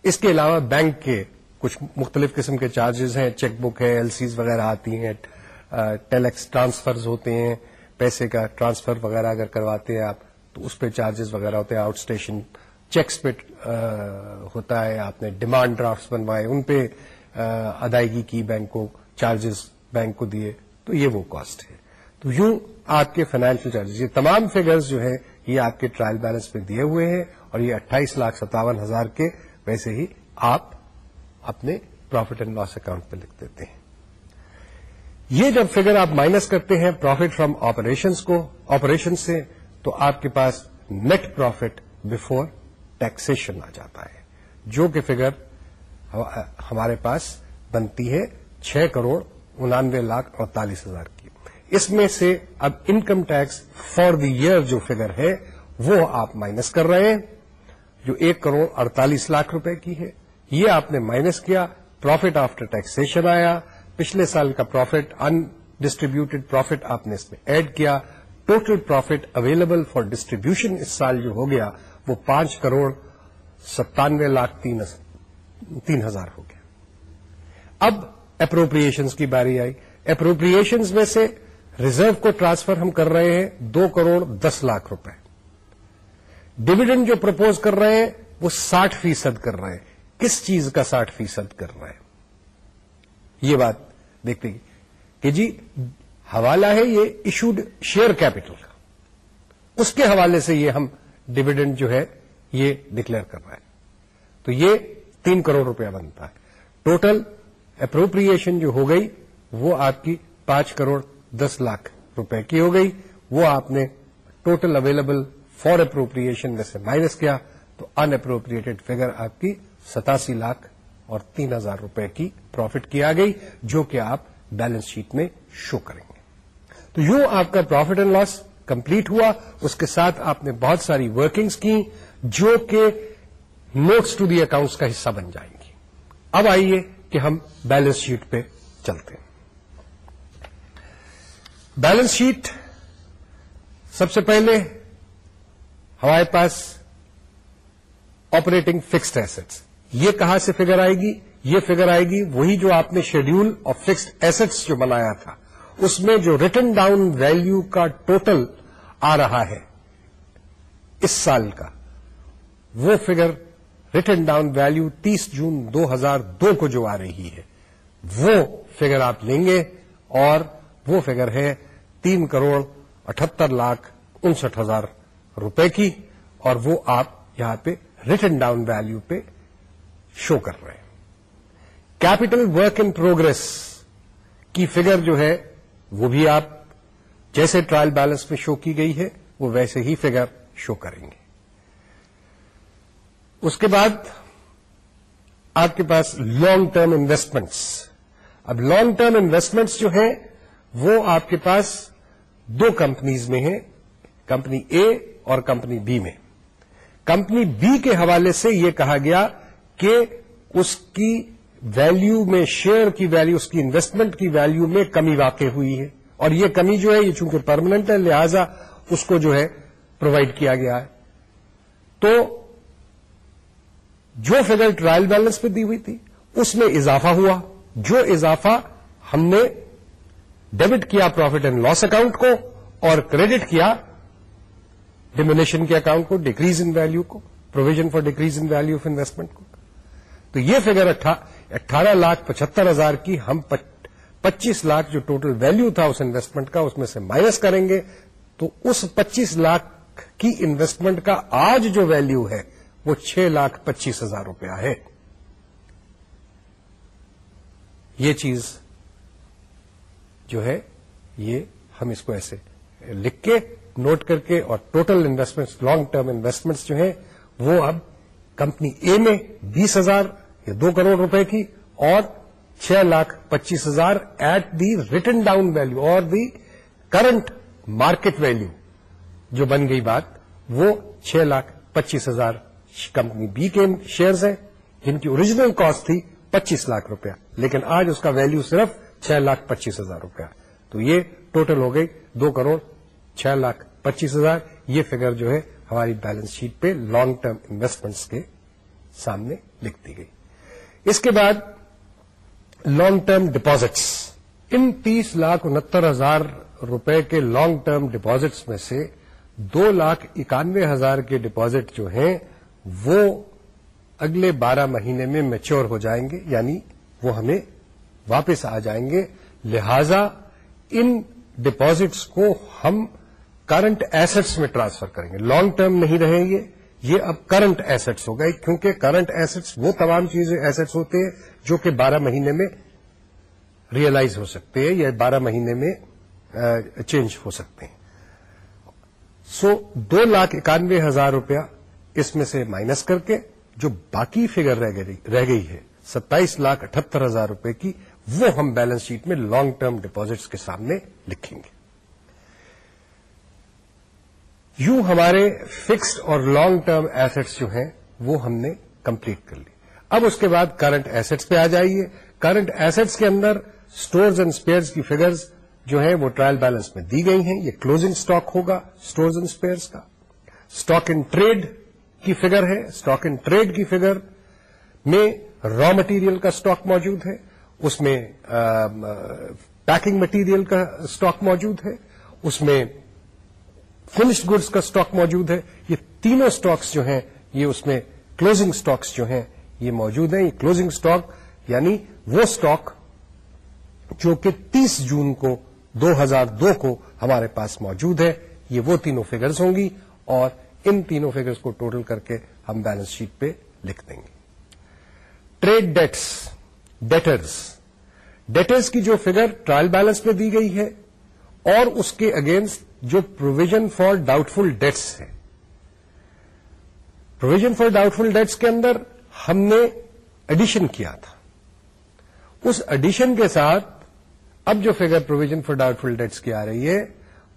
اس کے علاوہ بینک کے کچھ مختلف قسم کے چارجز ہیں، چیک بک ہے ایل سیز وغیرہ آتی ہیں ٹیلیکس ٹرانسفرز ہوتے ہیں، پیسے کا ٹرانسفر وغیرہ اگر کرواتے ہیں آپ، تو اس پہ چارجز وغیرہ ہوتے ہیں آؤٹ اسٹیشن چیکس پہ ہوتا ہے، آپ نے ڈیمانڈ ڈرافٹ بنوائے، ان پہ ادائیگی کی بینک کو چارجز بینک کو دیے، تو یہ وہ کاسٹ ہے۔ تو یوں آپ کے فائنینشیل چارجز یہ تمام فگرز جو ہیں، یہ آپ کے ٹرائل بیلنس میں دیے ہوئے ہیں اور یہ اٹھائیس لاکھ ستاون ہزار کے ویسے ہی آپ اپنے پروفٹ اینڈ لاس اکاؤنٹ پہ لکھ دیتے ہیں۔ یہ جب فگر آپ مائنس کرتے ہیں پروفٹ فرام آپریشنس کو آپریشن سے، تو آپ کے پاس نیٹ پروفٹ بفور ٹیکسیشن آ جاتا ہے۔ جو کہ فگر ہمارے پاس بنتی ہے چھ کروڑ انانوے لاکھ اڑتالیس ہزار کی۔ اس میں سے اب income tax for the year جو فگر ہے، وہ آپ مائنس کر رہے ہیں۔ جو ایک کروڑ اڑتالیس لاکھ روپے کی ہے۔ یہ آپ نے مائنس کیا پروفٹ آفٹر ٹیکسیشن آیا۔ پچھلے سال کا پروفٹ ان ڈسٹریبیوٹیڈ پروفٹ آپ نے اس میں ایڈ کیا۔ Total profit available for distribution اس سال جو ہو گیا، وہ پانچ کروڑ ستانوے لاکھ تین ہزار ہو گیا۔ اب اپروپریشنز کی باری آئی۔ اپروپریشنز میں سے ریزرو کو ٹرانسفر ہم کر رہے ہیں دو کروڑ دس لاکھ روپے۔ ڈویڈنڈ جو پرپوز کر رہے ہیں، وہ ساٹھ فیصد کر رہے ہیں۔ کس چیز کا ساٹھ فیصد کر رہے ہیں؟ یہ بات دیکھتے گی کہ جی حوالہ ہے یہ ایشوڈ شیئر کیپٹل کا۔ اس کے حوالے سے یہ ہم ڈویڈنڈ جو ہے، یہ ڈکلیئر کر رہا ہے تو یہ تین کروڑ روپیہ بنتا ہے۔ ٹوٹل اپروپریشن جو ہو گئی، وہ آپ کی پانچ کروڑ دس لاکھ روپے کی ہو گئی۔ وہ آپ نے ٹوٹل اویلیبل فار اپروپریشن میں سے مائنس کیا تو ان اپروپریٹڈ فگر آپ کی ستاسی لاکھ اور تین ہزار روپے کی پروفٹ کی آ گئی، جو کہ آپ بیلنس شیٹ میں شو کریں گے۔ تو یوں آپ کا پروفٹ اینڈ لاس کمپلیٹ ہوا۔ اس کے ساتھ آپ نے بہت ساری ورکنگز کی جو کہ نوٹس ٹو دی اکاؤنٹس کا حصہ بن جائیں گی۔ اب آئیے کہ ہم بیلنس شیٹ پہ چلتے ہیں۔ بیلنس شیٹ سب سے پہلے ہمارے پاس آپریٹنگ فکسڈ ایسٹس یہ کہاں سے فگر آئے گی؟ یہ فگر آئے گی وہی جو آپ نے شیڈیول آف فکسڈ ایسٹس جو بنایا تھا. اس میں جو ریٹن ڈاؤن ویلو کا ٹوٹل آ رہا ہے اس سال کا، وہ فگر ریٹن ڈاؤن ویلو تیس جون دو ہزار دو کو جو آ رہی ہے، وہ فگر آپ لیں گے اور وہ فگر ہے تین کروڑ اٹھہتر لاکھ انسٹھ ہزار روپے کی اور وہ آپ یہاں پہ ریٹن ڈاؤن ویلو پہ شو کر رہے ہیں۔ کیپٹل ورک ان پروگرس کی فگر جو ہے وہ بھی آپ جیسے ٹرائل بیلنس میں شو کی گئی ہے، وہ ویسے ہی فگر شو کریں گے۔ اس کے بعد آپ کے پاس لانگ ٹرم انویسٹمنٹس اب لانگ ٹرم انویسٹمنٹس جو ہیں وہ آپ کے پاس دو کمپنیز میں ہیں۔ کمپنی اے اور کمپنی بی میں۔ کمپنی بی کے حوالے سے یہ کہا گیا کہ اس کی ویلیو میں شیئر کی ویلیو اس کی انویسٹمنٹ کی ویلیو میں کمی واقع ہوئی ہے۔ اور یہ کمی جو ہے، یہ چونکہ پرماننٹ ہے، لہذا اس کو جو ہے پرووائڈ کیا گیا ہے۔ تو جو فگر ٹرائل بیلنس پہ دی ہوئی تھی، اس میں اضافہ ہوا۔ جو اضافہ ہم نے ڈیبٹ کیا پروفٹ اینڈ لاس اکاؤنٹ کو اور کریڈٹ کیا ڈیمونیشن کے اکاؤنٹ کو ڈیکریز ان ویلو کو provision for decrease in value of investment کو. تو یہ فگر اٹھارہ لاکھ پچہتر ہزار کی ہم پچیس لاکھ جو ٹوٹل ویلو تھا اس انویسٹمنٹ کا، اس میں سے مائنس کریں گے، تو اس پچیس لاکھ کی انویسٹمنٹ کا آج جو ویلو ہے، وہ چھ لاکھ پچیس ہزار روپیہ ہے۔ یہ چیز جو ہے، یہ ہم اس کو ایسے لکھ کے نوٹ کر کے اور total investment long term investments جو ہیں وہ اب کمپنی اے میں بیس ہزار یا دو کروڑ روپے کی اور چھ لاکھ پچیس ہزار at the written down value اور دی کرنٹ مارکیٹ ویلو جو بن گئی بات، وہ چھ لاکھ پچیس ہزار کمپنی بی کے شیئرز ہیں، جن کی اوریجنل کاسٹ تھی پچیس لاکھ روپیہ، لیکن آج اس کا ویلو صرف چھ لاکھ پچیس ہزار روپیہ، تو یہ ٹوٹل ہو گئی دو کروڑ چھ لاکھ پچیس ہزار یہ فگر جو ہے ہماری بیلنس شیٹ پہ لانگ ٹرم انویسٹمنٹس کے سامنے لکھ دی گئی۔ اس کے بعد لانگ ٹرم ڈپازٹس ان تیس لاکھ انہتر ہزار روپے کے لانگ ٹرم ڈپازٹس میں سے دو لاکھ اکانوے ہزار کے ڈپازٹ جو ہیں وہ اگلے بارہ مہینے میں میچور ہو جائیں گے یعنی وہ ہمیں واپس آ جائیں گے۔ لہذا ان ڈپازٹس کو ہم کرنٹ ایسٹس میں ٹرانسفر کریں گے۔ لانگ ٹرم نہیں رہیں گے۔ یہ اب کرنٹ ایسٹس ہو گئے۔ کیونکہ کرنٹ ایسٹس وہ تمام چیزیں ایسٹس ہوتے ہیں جو کہ بارہ مہینے میں ریئلائز ہو سکتے ہیں یا بارہ مہینے میں چینج ہو سکتے ہیں۔ سو دو لاکھ اکانوے ہزار روپیہ اس میں سے مائنس کر کے جو باقی فگر رہ گئی ہے، ستائیس لاکھ اٹھہتر ہزار روپے کی، وہ ہم بیلنس شیٹ میں لانگ ٹرم ڈپازٹس کے سامنے لکھیں گے۔ یوں ہمارے فکسڈ اور لانگ ٹرم ایسٹس جو ہیں، وہ ہم نے کمپلیٹ کر لی۔ اب اس کے بعد کرنٹ ایسٹس پہ آ جائیے۔ کرنٹ ایسٹس کے اندر سٹورز اینڈ اسپیئرز کی فگرز جو ہیں، وہ ٹرائل بیلنس میں دی گئی ہیں۔ یہ کلوزنگ اسٹاک ہوگا سٹورز اینڈ اسپیئرز کا۔ اسٹاک ان ٹریڈ کی فگر ہے۔ اسٹاک ان ٹریڈ کی فگر میں را مٹیریل کا اسٹاک موجود ہے۔ اس میں پیکنگ مٹیریل کا اسٹاک موجود ہے۔ اس میں فنشڈ گڈس کا اسٹاک موجود ہے، یہ تینوں اسٹاکس جو ہیں، یہ اس میں کلوزنگ اسٹاکس جو ہیں، یہ موجود ہیں، یہ کلوزنگ اسٹاک یعنی وہ اسٹاک جو کہ تیس جون کو، دو ہزار دو کو ہمارے پاس موجود ہے، یہ وہ تینوں فگرز ہوں گی اور ان تینوں فگرز کو ٹوٹل کر کے ہم بیلنس شیٹ پہ لکھ دیں گے۔ ٹریڈ ڈیٹس ڈیٹرز ڈیٹرز کی جو فگر ٹرائل بیلنس میں دی گئی ہے اور اس کے اگینسٹ جو provision for doubtful debts ہے۔ Provision for doubtful debts کے اندر ہم نے ایڈیشن کیا تھا۔ اس ایڈیشن کے ساتھ اب جو figure provision for doubtful debts کی آ رہی ہے،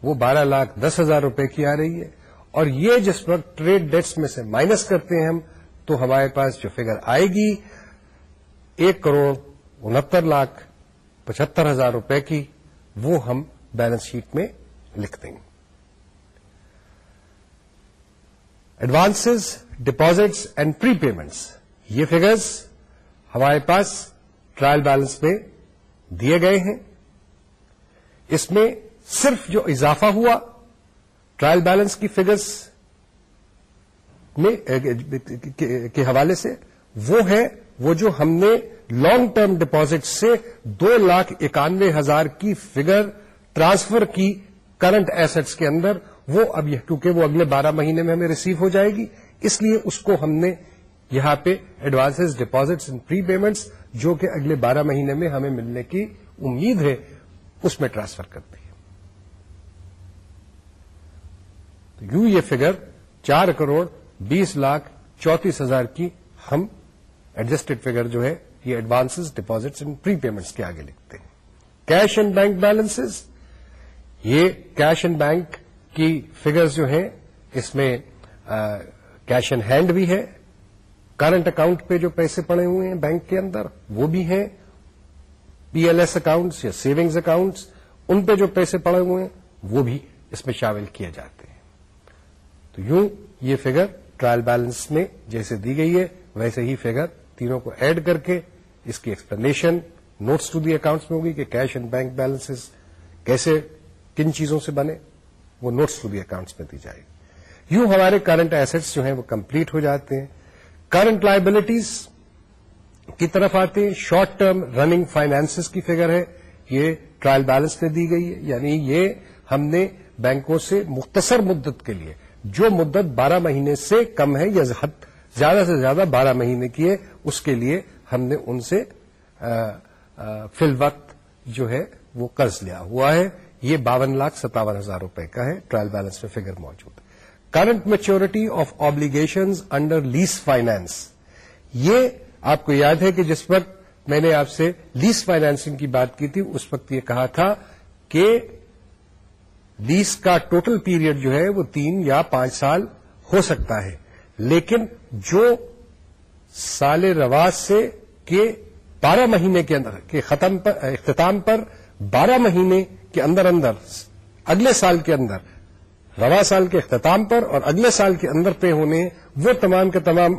وہ بارہ لاکھ دس ہزار روپے کی آ رہی ہے۔ اور یہ جس وقت ٹریڈ ڈیٹس میں سے مائنس کرتے ہیں ہم، تو ہمارے پاس جو فگر آئے گی، ایک کروڑ انہتر لاکھ پچہتر ہزار روپے کی، وہ ہم بیلنس شیٹ میں لکھ دیں advances deposits and prepayments یہ فگرز ہمارے پاس ٹرائل بیلنس میں دیے گئے ہیں۔ اس میں صرف جو اضافہ ہوا ٹرائل بیلنس کی فگرز میں کے حوالے سے وہ ہے وہ جو ہم نے لانگ ٹرم ڈپازٹ سے دو لاکھ اکانوے ہزار کی فگر ٹرانسفر کی کرنٹ ایسٹس کے اندر، وہ اب کیونکہ وہ اگلے بارہ مہینے میں ہمیں ریسیو ہو جائے گی، اس لیے اس کو ہم نے یہاں پہ advance deposits and prepayments جو کہ اگلے بارہ مہینے میں ہمیں ملنے کی امید ہے، اس میں ٹرانسفر کرتے ہیں تو یوں یہ فگر چار کروڑ بیس لاکھ چونتیس ہزار کی ہم ایڈجسٹڈ فگر جو ہے، یہ advance deposits and prepayments کے آگے لکھتے ہیں۔ کیش اینڈ بینک بیلنسز یہ کیش اینڈ بینک کی فگرز جو ہیں، اس میں کیش اینڈ ہینڈ بھی ہے کرنٹ اکاؤنٹ پہ جو پیسے پڑے ہوئے ہیں بینک کے اندر، وہ بھی ہیں پی ایل ایس اکاؤنٹس یا سیونگز اکاؤنٹس ان پہ جو پیسے پڑے ہوئے ہیں، وہ بھی اس میں شامل کیے جاتے ہیں۔ تو یوں یہ فگر ٹرائل بیلنس میں جیسے دی گئی ہے، ویسے ہی فگر تینوں کو ایڈ کر کے اس کی explanation notes to the accounts میں ہوگی کہ کیش اینڈ بینک بیلنس کیسے کن چیزوں سے بنے؟ وہ نوٹس ٹو دی اکاؤنٹس میں دی جائے گی۔ یوں ہمارے کرنٹ ایسٹس جو ہیں وہ کمپلیٹ ہو جاتے ہیں۔ کرنٹ لائبلٹیز کی طرف آتے ہیں۔ شارٹ ٹرم رننگ فائنانس کی فگر ہے۔ یہ ٹرائل بیلنس میں دی گئی ہے۔ یعنی یہ ہم نے بینکوں سے مختصر مدت کے لیے، جو مدت بارہ مہینے سے کم ہے یا زیادہ سے زیادہ بارہ مہینے کی ہے، اس کے لیے ہم نے ان سے فی الوقت جو ہے وہ قرض لیا ہوا ہے۔ یہ باون لاکھ ستاون ہزار روپے کا ہے ٹرائل بیلنس میں فگر موجود۔ Current maturity of obligations under lease finance یہ آپ کو یاد ہے کہ جس وقت میں نے آپ سے لیس فائنانسنگ کی بات کی تھی، اس وقت یہ کہا تھا کہ لیس کا ٹوٹل پیریڈ جو ہے وہ تین یا پانچ سال ہو سکتا ہے۔ لیکن جو سال رواج سے کے بارہ مہینے کے اندر، کے ختم پر، اختتام پر بارہ مہینے کے اندر اندر، اگلے سال کے اندر روا سال کے اختتام پر اور اگلے سال کے اندر پے ہونے، وہ تمام کے تمام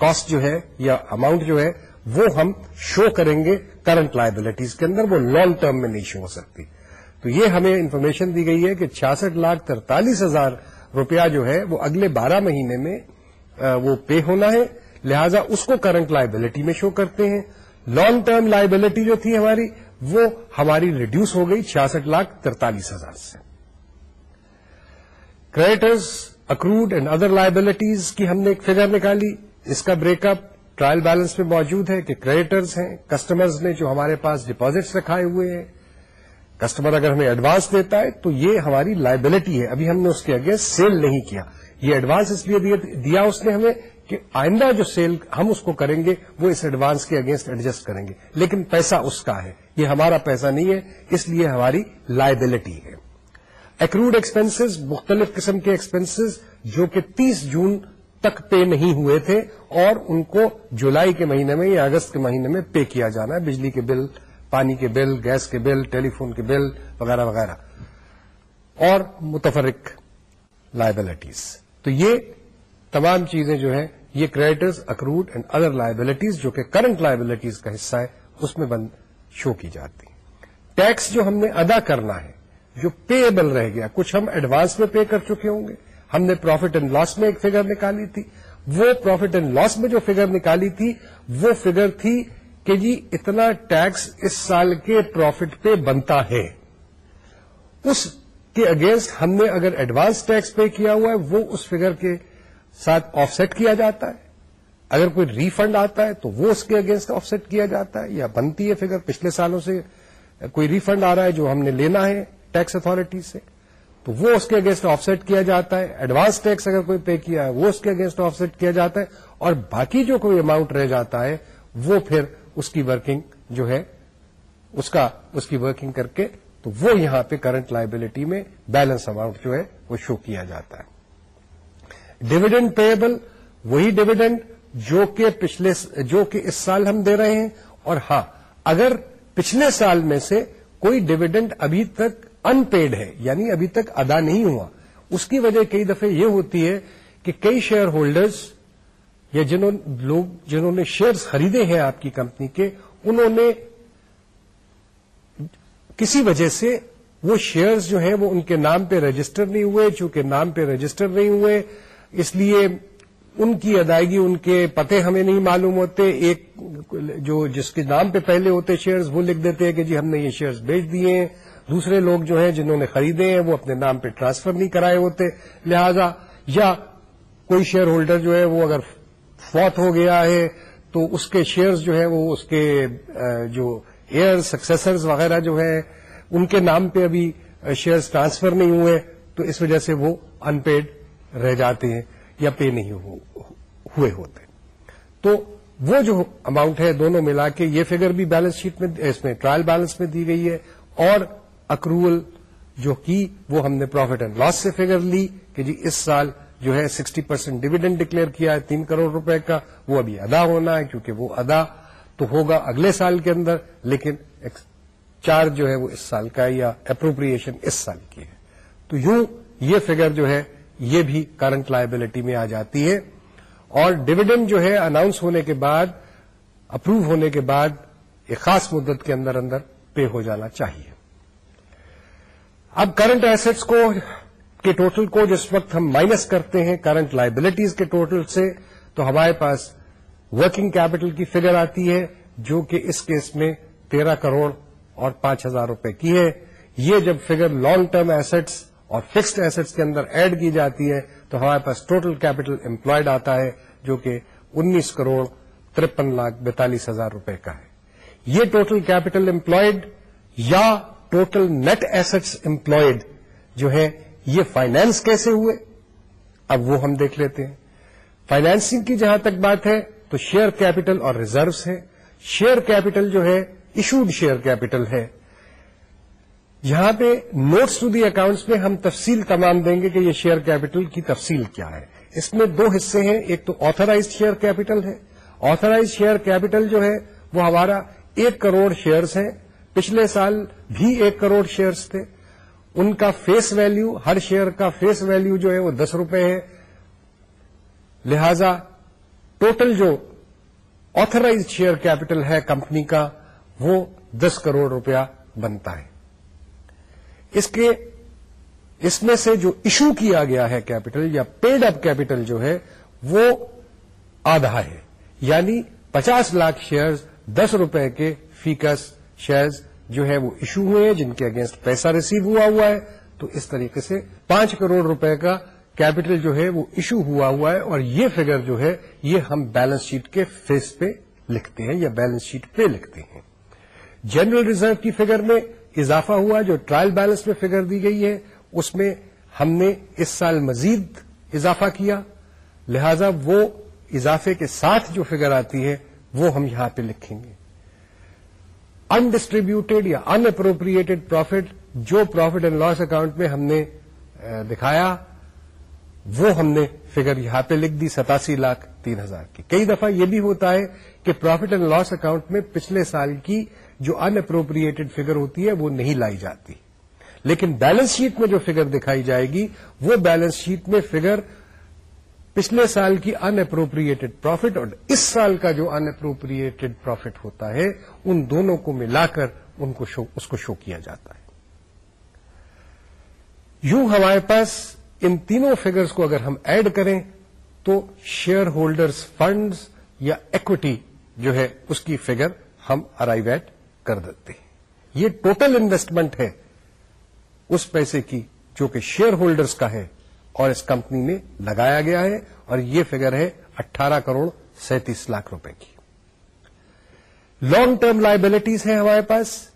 کاسٹ جو ہے یا اماؤنٹ جو ہے، وہ ہم شو کریں گے کرنٹ لائبلٹیز کے اندر، وہ لانگ ٹرم میں نہیں شو ہو سکتی۔ تو یہ ہمیں انفارمیشن دی گئی ہے کہ چھیاسٹھ لاکھ ترتالیس ہزار روپیہ جو ہے، وہ اگلے بارہ مہینے میں وہ پے ہونا ہے۔ لہذا اس کو کرنٹ لائبلٹی میں شو کرتے ہیں۔ لانگ ٹرم لائبلٹی جو تھی ہماری وہ ہماری ریڈیوس ہو گئی چھیاسٹھ لاکھ ترتالیس ہزار سے۔ Creditors accrued and other liabilities کی ہم نے ایک فگر نکالی۔ اس کا بریک اپ ٹرائل بیلنس میں موجود ہے کہ کریڈٹرز ہیں کسٹمرز نے جو ہمارے پاس ڈپازٹس رکھائے ہوئے ہیں۔ کسٹمر اگر ہمیں ایڈوانس دیتا ہے تو یہ ہماری لائبلٹی ہے۔ ابھی ہم نے اس کے اگینسٹ سیل نہیں کیا۔ یہ ایڈوانس اس لیے دیا اس نے ہمیں کہ آئندہ جو سیل ہم اس کو کریں گے، وہ اس ایڈوانس کے اگینسٹ ایڈجسٹ کریں گے۔ لیکن پیسہ اس کا ہے۔ یہ ہمارا پیسہ نہیں ہے، اس لیے ہماری لائبلٹی ہے۔ ایکروڈ ایکسپینسز مختلف قسم کے ایکسپینسز جو کہ تیس جون تک پے نہیں ہوئے تھے اور ان کو جولائی کے مہینے میں یا اگست کے مہینے میں پے کیا جانا ہے۔ بجلی کے بل، پانی کے بل، گیس کے بل ٹیلی فون کے بل، وغیرہ وغیرہ۔ اور متفرق لائبلٹیز تو یہ تمام چیزیں جو ہیں، یہ creditors accrued and other liabilities جو کہ کرنٹ لائبلٹیز کا حصہ ہے، اس میں بند شو کی جاتی ٹیکس جو ہم نے ادا کرنا ہے، جو پے ایبل رہ گیا، کچھ ہم ایڈوانس میں پے کر چکے ہوں گے۔ ہم نے پروفٹ اینڈ لاس میں ایک فگر نکالی تھی۔ وہ پروفٹ اینڈ لاس میں جو فگر نکالی تھی، وہ فگر تھی کہ جی اتنا ٹیکس اس سال کے پروفٹ پہ بنتا ہے۔ اس کے اگینسٹ ہم نے اگر ایڈوانس ٹیکس پے کیا ہوا ہے، وہ اس فگر کے ساتھ آف سیٹ کیا جاتا ہے۔ اگر کوئی ریفنڈ آتا ہے تو وہ اس کے اگینسٹ آف سیٹ کیا جاتا ہے، یا بنتی ہے فگر پچھلے سالوں سے کوئی ریفنڈ آ رہا ہے جو ہم نے لینا ہے ٹیکس اتارٹی سے، تو وہ اس کے اگینسٹ آف سیٹ کیا جاتا ہے۔ ایڈوانس ٹیکس اگر کوئی پے کیا ہے، وہ اس کے اگینسٹ آف سیٹ کیا جاتا ہے۔ اور باقی جو کوئی اماؤنٹ رہ جاتا ہے، وہ پھر اس کی ورکنگ جو ہے، اس کا، اس کی ورکنگ کر کے تو وہ یہاں پہ کرنٹ لائبلٹی میں بیلنس اماؤنٹ جو ہے وہ شو کیا جاتا ہے۔ ڈویڈنڈ پیبل وہی ڈویڈنڈ جو کہ پچھلے جو کہ اس سال ہم دے رہے ہیں اور ہاں اگر پچھلے سال میں سے کوئی ڈویڈنڈ ابھی تک ان پیڈ ہے یعنی ابھی تک ادا نہیں ہوا، اس کی وجہ کئی دفعہ یہ ہوتی ہے کہ کئی شیئر ہولڈرز یا جنہوں لوگ جنہوں نے شیئرز خریدے ہیں آپ کی کمپنی کے، انہوں نے کسی وجہ سے وہ شیئرز جو ہیں وہ ان کے نام پہ رجسٹر نہیں ہوئے، چونکہ نام پہ رجسٹر نہیں ہوئے اس لیے ان کی ادائیگی، ان کے پتے ہمیں نہیں معلوم ہوتے۔ ایک جو جس کے نام پہ پہلے ہوتے شیئرز وہ لکھ دیتے ہیں کہ جی ہم نے یہ شیئرز بیچ دیے ہیں۔ دوسرے لوگ جو ہیں جنہوں نے خریدے ہیں، وہ اپنے نام پہ ٹرانسفر نہیں کرائے ہوتے۔ لہذا، یا کوئی شیئر ہولڈر جو ہے، وہ اگر فوت ہو گیا ہے، تو اس کے شیئرز جو ہے وہ اس کے جو ایئر سکسیسرز وغیرہ جو ہے ان کے نام پہ ابھی شیئرز ٹرانسفر نہیں ہوئے۔ تو اس وجہ سے وہ ان پیڈ رہ جاتے ہیں یا پے نہیں ہوئے ہوتے تو وہ جو اماؤنٹ ہے دونوں ملا کے یہ فگر بھی بیلنس شیٹ میں اس میں ٹرائل بیلنس میں دی گئی ہے اور اکروول جو کی وہ ہم نے پروفٹ اینڈ لاس سے فگر لی کہ جی اس سال جو ہے سکسٹی پرسینٹ ڈویڈنڈ ڈکلیئر کیا ہے تین کروڑ روپے کا، وہ ابھی ادا ہونا ہے کیونکہ وہ ادا تو ہوگا اگلے سال کے اندر، لیکن چارج جو ہے وہ اس سال کا یا اپروپریشن اس سال کی ہے۔ تو یوں یہ فگر جو ہے یہ بھی کرنٹ لائبلٹی میں آ جاتی ہے۔ اور ڈویڈنڈ جو ہے اناؤنس ہونے کے بعد اپروو ہونے کے بعد ایک خاص مدت کے اندر اندر پے ہو جانا چاہیے۔ اب کرنٹ ایسٹس کو، کے ٹوٹل کو جس وقت ہم مائنس کرتے ہیں کرنٹ لائبلٹیز کے ٹوٹل سے، تو ہمارے پاس ورکنگ کیپٹل کی فگر آتی ہے، جو کہ اس کیس میں تیرہ کروڑ اور پانچ ہزار روپے کی ہے۔ یہ جب فگر لانگ ٹرم ایسٹس اور فکسڈ ایسٹس کے اندر ایڈ کی جاتی ہے، تو ہمارے پاس ٹوٹل کیپٹل امپلائڈ آتا ہے، جو کہ انیس کروڑ ترپن لاکھ بیتالیس ہزار روپے کا ہے۔ یہ ٹوٹل کیپٹل امپلائڈ یا ٹوٹل نیٹ ایسٹس امپلائڈ جو ہے یہ فائنینس کیسے ہوئے؟ اب وہ ہم دیکھ لیتے ہیں۔ فائنینسنگ کی جہاں تک بات ہے، تو شیئر کیپٹل اور ریزروس ہے۔ شیئر کیپٹل جو ہے ایشوڈ شیئر کیپٹل ہے۔ یہاں پہ نوٹس ٹو دی اکاؤنٹس میں ہم تفصیل تمام دیں گے کہ یہ شیئر کیپٹل کی تفصیل کیا ہے۔ اس میں دو حصے ہیں، ایک تو آتھرائز شیئر کیپٹل ہے۔ آتھرائز شیئر کیپٹل جو ہے، وہ ہمارا ایک کروڑ شیئرز ہیں۔ پچھلے سال بھی ایک کروڑ شیئرز تھے۔ ان کا فیس ویلیو ہر شیئر کا فیس ویلیو جو ہے، وہ دس روپے ہے۔ لہذا ٹوٹل جو آتھرائز شیئر کیپٹل ہے کمپنی کا، وہ دس کروڑ روپیہ بنتا ہے۔ اس کے اس میں سے جو ایشو کیا گیا ہے کیپٹل یا پیڈ اپ کیپٹل جو ہے وہ آدھا ہے۔ یعنی پچاس لاکھ شیئرز دس روپے کے فیکس شیئرز جو ہے وہ ایشو ہوئے ہیں، جن کے اگینسٹ پیسہ ریسیو ہوا ہوا ہے۔ تو اس طریقے سے پانچ کروڑ روپے کا کیپٹل جو ہے وہ ایشو ہوا ہوا ہے اور یہ فگر جو ہے یہ ہم بیلنس شیٹ کے فیس پہ لکھتے ہیں یا بیلنس شیٹ پہ لکھتے ہیں۔ جنرل ریزرو کی فگر میں اضافہ ہوا جو ٹرائل بیلنس میں فگر دی گئی ہے، اس میں ہم نے اس سال مزید اضافہ کیا۔ لہذا وہ اضافے کے ساتھ جو فگر آتی ہے، وہ ہم یہاں پہ لکھیں گے۔ انڈسٹریبیوٹیڈ یا ان اپروپریٹڈ پروفٹ جو پروفٹ اینڈ لاس اکاؤنٹ میں ہم نے دکھایا۔ وہ ہم نے فگر یہاں پہ لکھ دی، ستاسی لاکھ تین ہزار کی۔ کئی دفعہ یہ بھی ہوتا ہے کہ پروفٹ اینڈ لاس اکاؤنٹ میں پچھلے سال کی جو ان اپروپریٹڈ فگر ہوتی ہے وہ نہیں لائی جاتی۔ لیکن بیلنس شیٹ میں جو فگر دکھائی جائے گی، وہ بیلنس شیٹ میں فگر پچھلے سال کی ان اپروپریٹڈ پروفٹ اور اس سال کا جو ان اپروپریٹڈ پروفٹ ہوتا ہے، ان دونوں کو ملا کر ان کو شو، اس کو شو کیا جاتا ہے۔ یوں ہمارے پاس ان تینوں فگرز کو اگر ہم ایڈ کریں تو شیئر ہولڈرز فنڈز یا ایکوٹی جو ہے اس کی فگر ہم ارائیو ایٹ کر دیتے ہیں۔ یہ ٹوٹل انویسٹمنٹ ہے اس پیسے کی جو کہ شیئر ہولڈرز کا ہے اور اس کمپنی میں لگایا گیا ہے اور یہ فگر ہے اٹھارہ کروڑ سینتیس لاکھ روپے کی۔ لانگ ٹرم لائبلٹیز ہیں ہمارے پاس۔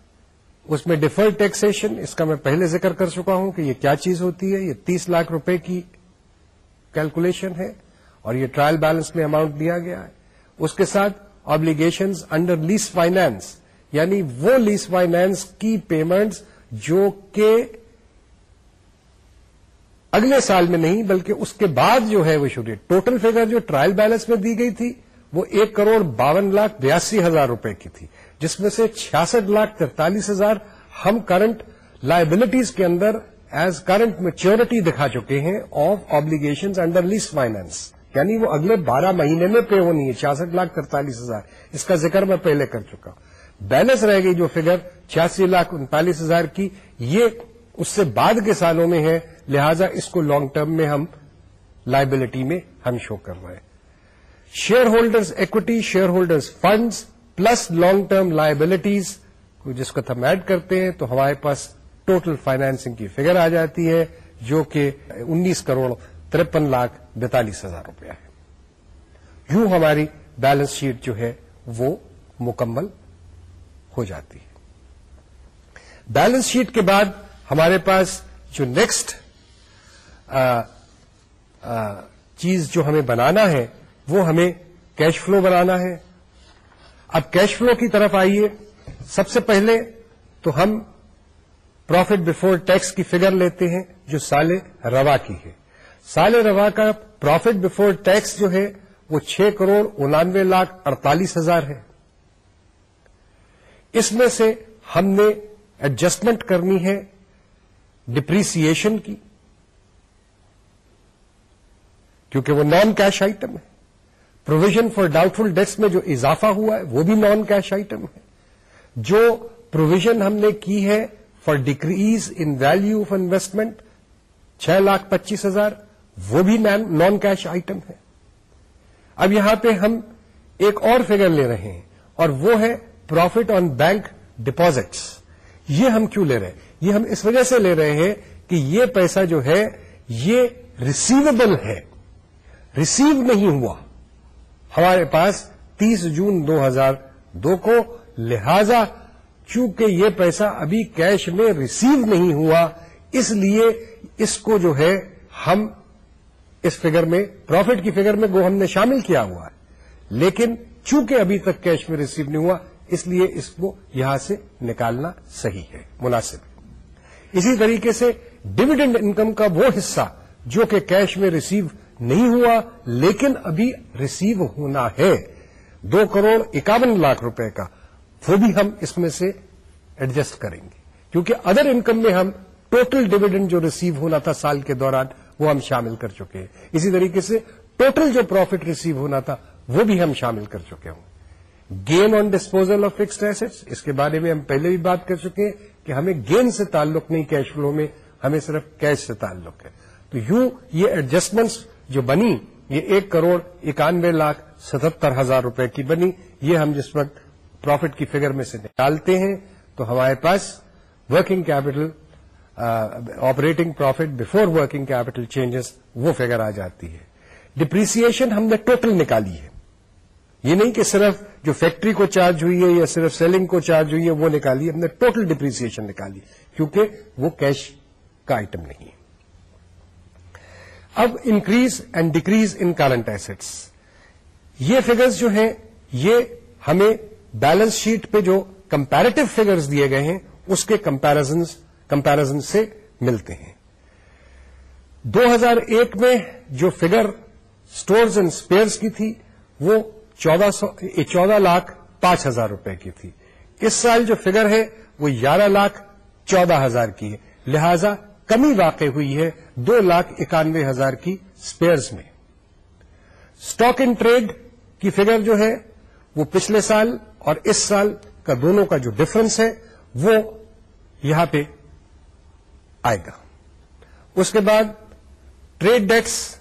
اس میں ڈیفرڈ ٹیکسیشن اس کا میں پہلے ذکر کر چکا ہوں کہ یہ کیا چیز ہوتی ہے؟ یہ تیس لاکھ روپے کی کیلکولیشن ہے اور یہ ٹرائل بیلنس میں اماؤنٹ دیا گیا ہے۔ اس کے ساتھ آبلیگیشنز انڈر لیس فائنانس یعنی وہ لیس فائنانس کی پیمنٹس جو کہ اگلے سال میں نہیں بلکہ اس کے بعد جو ہے وہ شروع ٹوٹل فگر جو ٹرائل بیلنس میں دی گئی تھی وہ ایک کروڑ باون لاکھ بیاسی ہزار روپے کی تھی۔ جس میں سے چھیاسٹھ لاکھ ترتالیس ہزار ہم کرنٹ لائبلٹیز کے اندر ایز کرنٹ میچیورٹی دکھا چکے ہیں of obligation under lease finance یعنی وہ اگلے بارہ مہینے میں پے ہونی ہے، چھیاسٹھ لاکھ ترتالیس ہزار۔ اس کا ذکر میں پہلے کر چکا ہوں۔ بیلنس رہ گئی جو فگر چھیاسی لاکھ انتالیس ہزار کی، یہ اس سے بعد کے سالوں میں ہے، لہذا اس کو لانگ ٹرم میں ہم لائبلٹی میں ہم شو کر رہے ہیں۔ Shareholders equity shareholders funds plus long term liabilities جس کو ہم ایڈ کرتے ہیں تو ہمارے پاس ٹوٹل فائنینسنگ کی فگر آ جاتی ہے جو کہ انیس کروڑ ترپن لاکھ بتالیس ہزار روپیہ ہے۔ یوں ہماری بیلنس شیٹ جو ہے وہ مکمل ہو جاتی ہے۔ بیلنس شیٹ کے بعد ہمارے پاس جو نیکسٹ چیز جو ہمیں بنانا ہے وہ ہمیں کیش فلو بنانا ہے۔ اب کیش فلو کی طرف آئیے۔ سب سے پہلے تو ہم پروفٹ بفور ٹیکس کی فگر لیتے ہیں جو سال روا کی ہے۔ سال روا کا پروفٹ بفور ٹیکس جو ہے وہ چھ کروڑ انانوے لاکھ اڑتالیس ہزار ہے۔ اس میں سے ہم نے ایڈجسٹمنٹ کرنی ہے ڈپریسیشن کی۔ کیونکہ وہ نان کیش آئٹم ہے۔ Provision for doubtful debts میں جو اضافہ ہوا ہے، وہ بھی نان کیش آئٹم ہے۔ جو پروویژن ہم نے کی ہے for decrease in value of investment چھ لاکھ پچیس ہزار، وہ بھی نان کیش آئٹم ہے۔ اب یہاں پہ ہم ایک اور فگر لے رہے ہیں اور وہ ہے پروفٹ آن بینک ڈپازٹس یہ ہم کیوں لے رہے ہیں؟ یہ ہم اس وجہ سے لے رہے ہیں کہ یہ پیسہ جو ہے، یہ ریسیویبل ہے۔ ریسیو نہیں ہوا۔ ہمارے پاس تیس جون دو ہزار دو کو، لہذا چونکہ یہ پیسہ ابھی کیش میں ریسیو نہیں ہوا، اس لیے اس کو جو ہے ہم اس فگر میں پروفٹ کی فگر میں وہ ہم نے شامل کیا ہوا ہے۔ لیکن چونکہ ابھی تک کیش میں ریسیو نہیں ہوا، اس لیے اس کو یہاں سے نکالنا صحیح ہے، مناسب۔ ہے اسی طریقے سے ڈویڈنڈ انکم کا وہ حصہ جو کہ کیش میں ریسیو نہیں ہوا، لیکن ابھی ریسیو ہونا ہے۔ دو کروڑ اکاون لاکھ روپے کا۔ وہ بھی ہم اس میں سے ایڈجسٹ کریں گے۔ کیونکہ ادر انکم میں ہم ٹوٹل ڈویڈنڈ جو ریسیو ہونا تھا سال کے دوران، وہ ہم شامل کر چکے ہیں۔ اسی طریقے سے ٹوٹل جو پروفٹ ریسیو ہونا تھا، وہ بھی ہم شامل کر چکے ہوں۔ Gain on disposal of fixed assets اس کے بارے میں ہم پہلے بھی بات کر چکے ہیں کہ ہمیں گین سے تعلق نہیں کیش فلو میں، ہمیں صرف کیش سے تعلق ہے۔ تو یوں یہ ایڈجسٹمنٹس جو بنی، یہ ایک کروڑ اکانوے لاکھ ستہتر ہزار روپے کی بنی، یہ ہم جس وقت پروفٹ کی فگر میں سے نکالتے ہیں، تو ہمارے پاس working capital operating profit before working capital changes وہ فگر آ جاتی ہے۔ ڈپریسیشن ہم نے ٹوٹل نکالی ہے۔ یہ نہیں کہ صرف جو فیکٹری کو چارج ہوئی ہے یا صرف سیلنگ کو چارج ہوئی ہے، وہ نکالی، ہم نے ٹوٹل ڈپریسیشن نکالی، کیونکہ وہ کیش کا آئٹم نہیں ہے۔ اب increase and decrease in current assets یہ فگرز جو ہیں، یہ ہمیں بیلنس شیٹ پہ جو کمپیرٹیو فگرز دیے گئے ہیں، اس کے کمپیرزن سے ملتے ہیں۔ دو ہزار ایک میں جو فگر اسٹورز اینڈ اسپیئرس کی تھی، وہ چودہ لاکھ پانچ ہزار روپے کی تھی۔ اس سال جو فگر ہے، وہ گیارہ لاکھ چودہ ہزار کی ہے۔ لہذا کمی واقع ہوئی ہے دو لاکھ اکانوے ہزار کی اسپیئرز میں۔ اسٹاک ان ٹریڈ کی فگر جو ہے، وہ پچھلے سال اور اس سال کا دونوں کا جو ڈفرنس ہے، وہ یہاں پہ آئے گا۔ اس کے بعد ٹریڈ ڈیٹس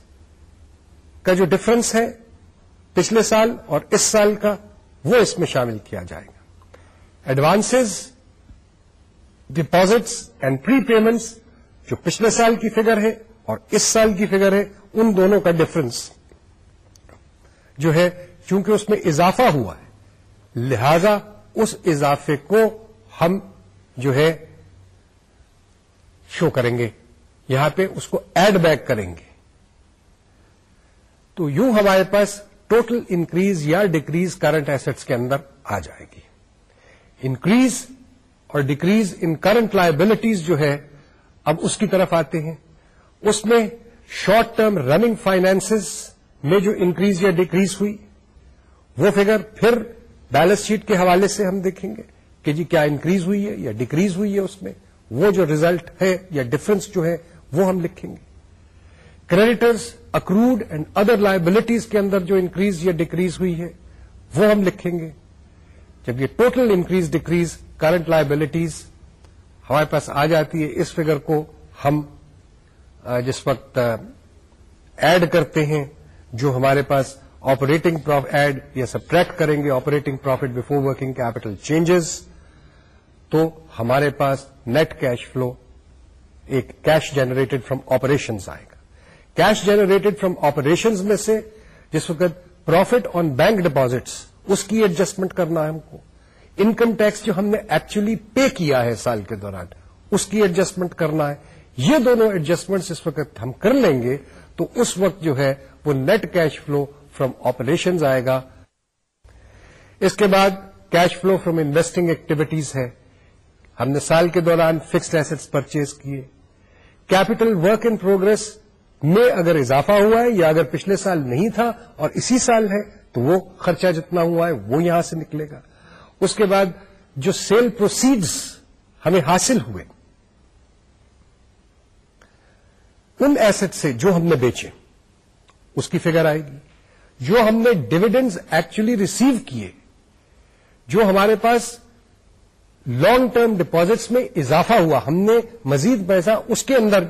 کا جو ڈفرنس ہے پچھلے سال اور اس سال کا، وہ اس میں شامل کیا جائے گا۔ Advances deposits and prepayments جو پچھلے سال کی فگر ہے اور اس سال کی فگر ہے، ان دونوں کا ڈفرنس جو ہے، چونکہ اس میں اضافہ ہوا ہے، لہذا اس اضافے کو ہم جو ہے شو کریں گے۔ یہاں پہ اس کو ایڈ بیک کریں گے۔ تو یوں ہمارے پاس ٹوٹل انکریز یا ڈیکریز کرنٹ ایسٹس کے اندر آ جائے گی۔ انکریز اور ڈیکریز ان کرنٹ لائبلٹیز جو ہے اب اس کی طرف آتے ہیں۔ اس میں شارٹ ٹرم رننگ فائنینس میں جو انکریز یا ڈیکریز ہوئی، وہ فگر پھر بیلنس شیٹ کے حوالے سے ہم دیکھیں گے کہ جی کیا انکریز ہوئی ہے یا ڈیکریز ہوئی ہے اس میں۔ وہ جو ریزلٹ ہے یا ڈفرنس جو ہے، وہ ہم لکھیں گے۔ Creditors accrued and other liabilities کے اندر جو انکریز یا ڈیکریز ہوئی ہے، وہ ہم لکھیں گے۔ جب یہ total increase decrease current liabilities ہمارے پاس آ جاتی ہے، اس فگر کو ہم جس وقت ایڈ کرتے ہیں، جو ہمارے پاس آپریٹنگ ایڈ یا سبٹریکٹ کریں گے operating profit before working capital changes تو ہمارے پاس نیٹ کیش فلو ایک کیش جنریٹڈ فرام آپریشنز آئے گا۔ کیش جنریٹڈ فرام آپریشنز میں سے جس وقت پروفٹ آن بینک ڈپازٹس اس کی ایڈجسٹمنٹ کرنا ہے ہم کو۔ انکم ٹیکس جو ہم نے ایکچولی پے کیا ہے سال کے دوران، اس کی ایڈجسٹمنٹ کرنا ہے۔ یہ دونوں ایڈجسٹمنٹ اس وقت ہم کر لیں گے، تو اس وقت جو ہے وہ net cash flow from operation آئے گا۔ اس کے بعد cash flow from investing activities ہے۔ ہم نے سال کے دوران فکسڈ ایسٹس پرچیز کیے۔ کیپٹل ورک ان پروگرس میں اگر اضافہ ہوا ہے یا اگر پچھلے سال نہیں تھا اور اسی سال ہے، تو وہ خرچہ جتنا ہوا ہے وہ یہاں سے نکلے گا۔ اس کے بعد جو سیل پروسیڈز ہمیں حاصل ہوئے، ان ایسٹ سے جو ہم نے بیچے، اس کی فگر آئے گی۔ جو ہم نے ڈویڈنڈز ایکچولی ریسیو کیے، جو ہمارے پاس لانگ ٹرم ڈپازٹس میں اضافہ ہوا، ہم نے مزید پیسہ اس کے اندر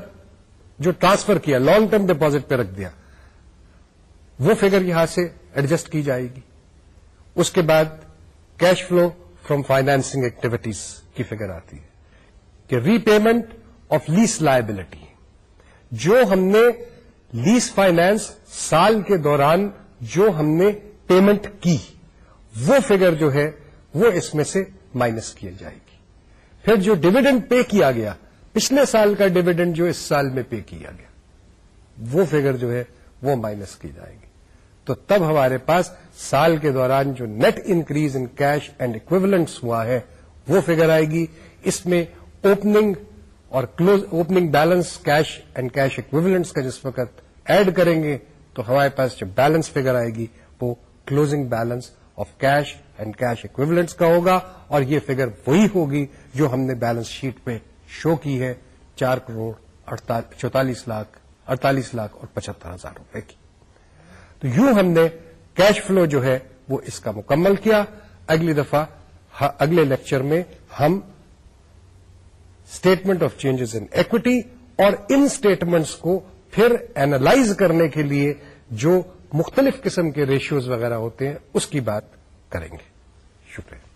جو ٹرانسفر کیا لانگ ٹرم ڈپازٹ پہ رکھ دیا، وہ فگر یہاں سے ایڈجسٹ کی جائے گی۔ اس کے بعد cash flow from financing activities کی فگر آتی ہے کہ repayment of lease liability جو ہم نے لیس فائنینس سال کے دوران جو ہم نے پیمنٹ کی، وہ فگر جو ہے وہ اس میں سے مائنس کی جائے گی. پھر جو ڈویڈنڈ پے کیا گیا، پچھلے سال کا ڈویڈنڈ جو اس سال میں پے کیا گیا، وہ فگر جو ہے وہ مائنس کی جائے گی. تو تب ہمارے پاس سال کے دوران جو net increase in cash and equivalents ہوا ہے، وہ فگر آئے گی۔ اس میں اوپننگ اور close opening balance cash and cash equivalents کا جس وقت ایڈ کریں گے، تو ہمارے پاس جو بیلنس فگر آئے گی، وہ closing balance of cash and cash equivalents کا ہوگا۔ اور یہ فگر وہی ہوگی جو ہم نے بیلنس شیٹ پہ شو کی ہے، چار کروڑ چوتالیس لاکھ اڑتالیس لاکھ اور پچہتر ہزار روپے کی۔ تو یوں ہم نے کیش فلو جو ہے وہ اس کا مکمل کیا۔ اگلی دفعہ اگلے لیکچر میں ہم statement of changes in equity اور ان اسٹیٹمنٹس کو پھر اینالائز کرنے کے لیے جو مختلف قسم کے ریشیوز وغیرہ ہوتے ہیں، اس کی بات کریں گے۔ شکریہ۔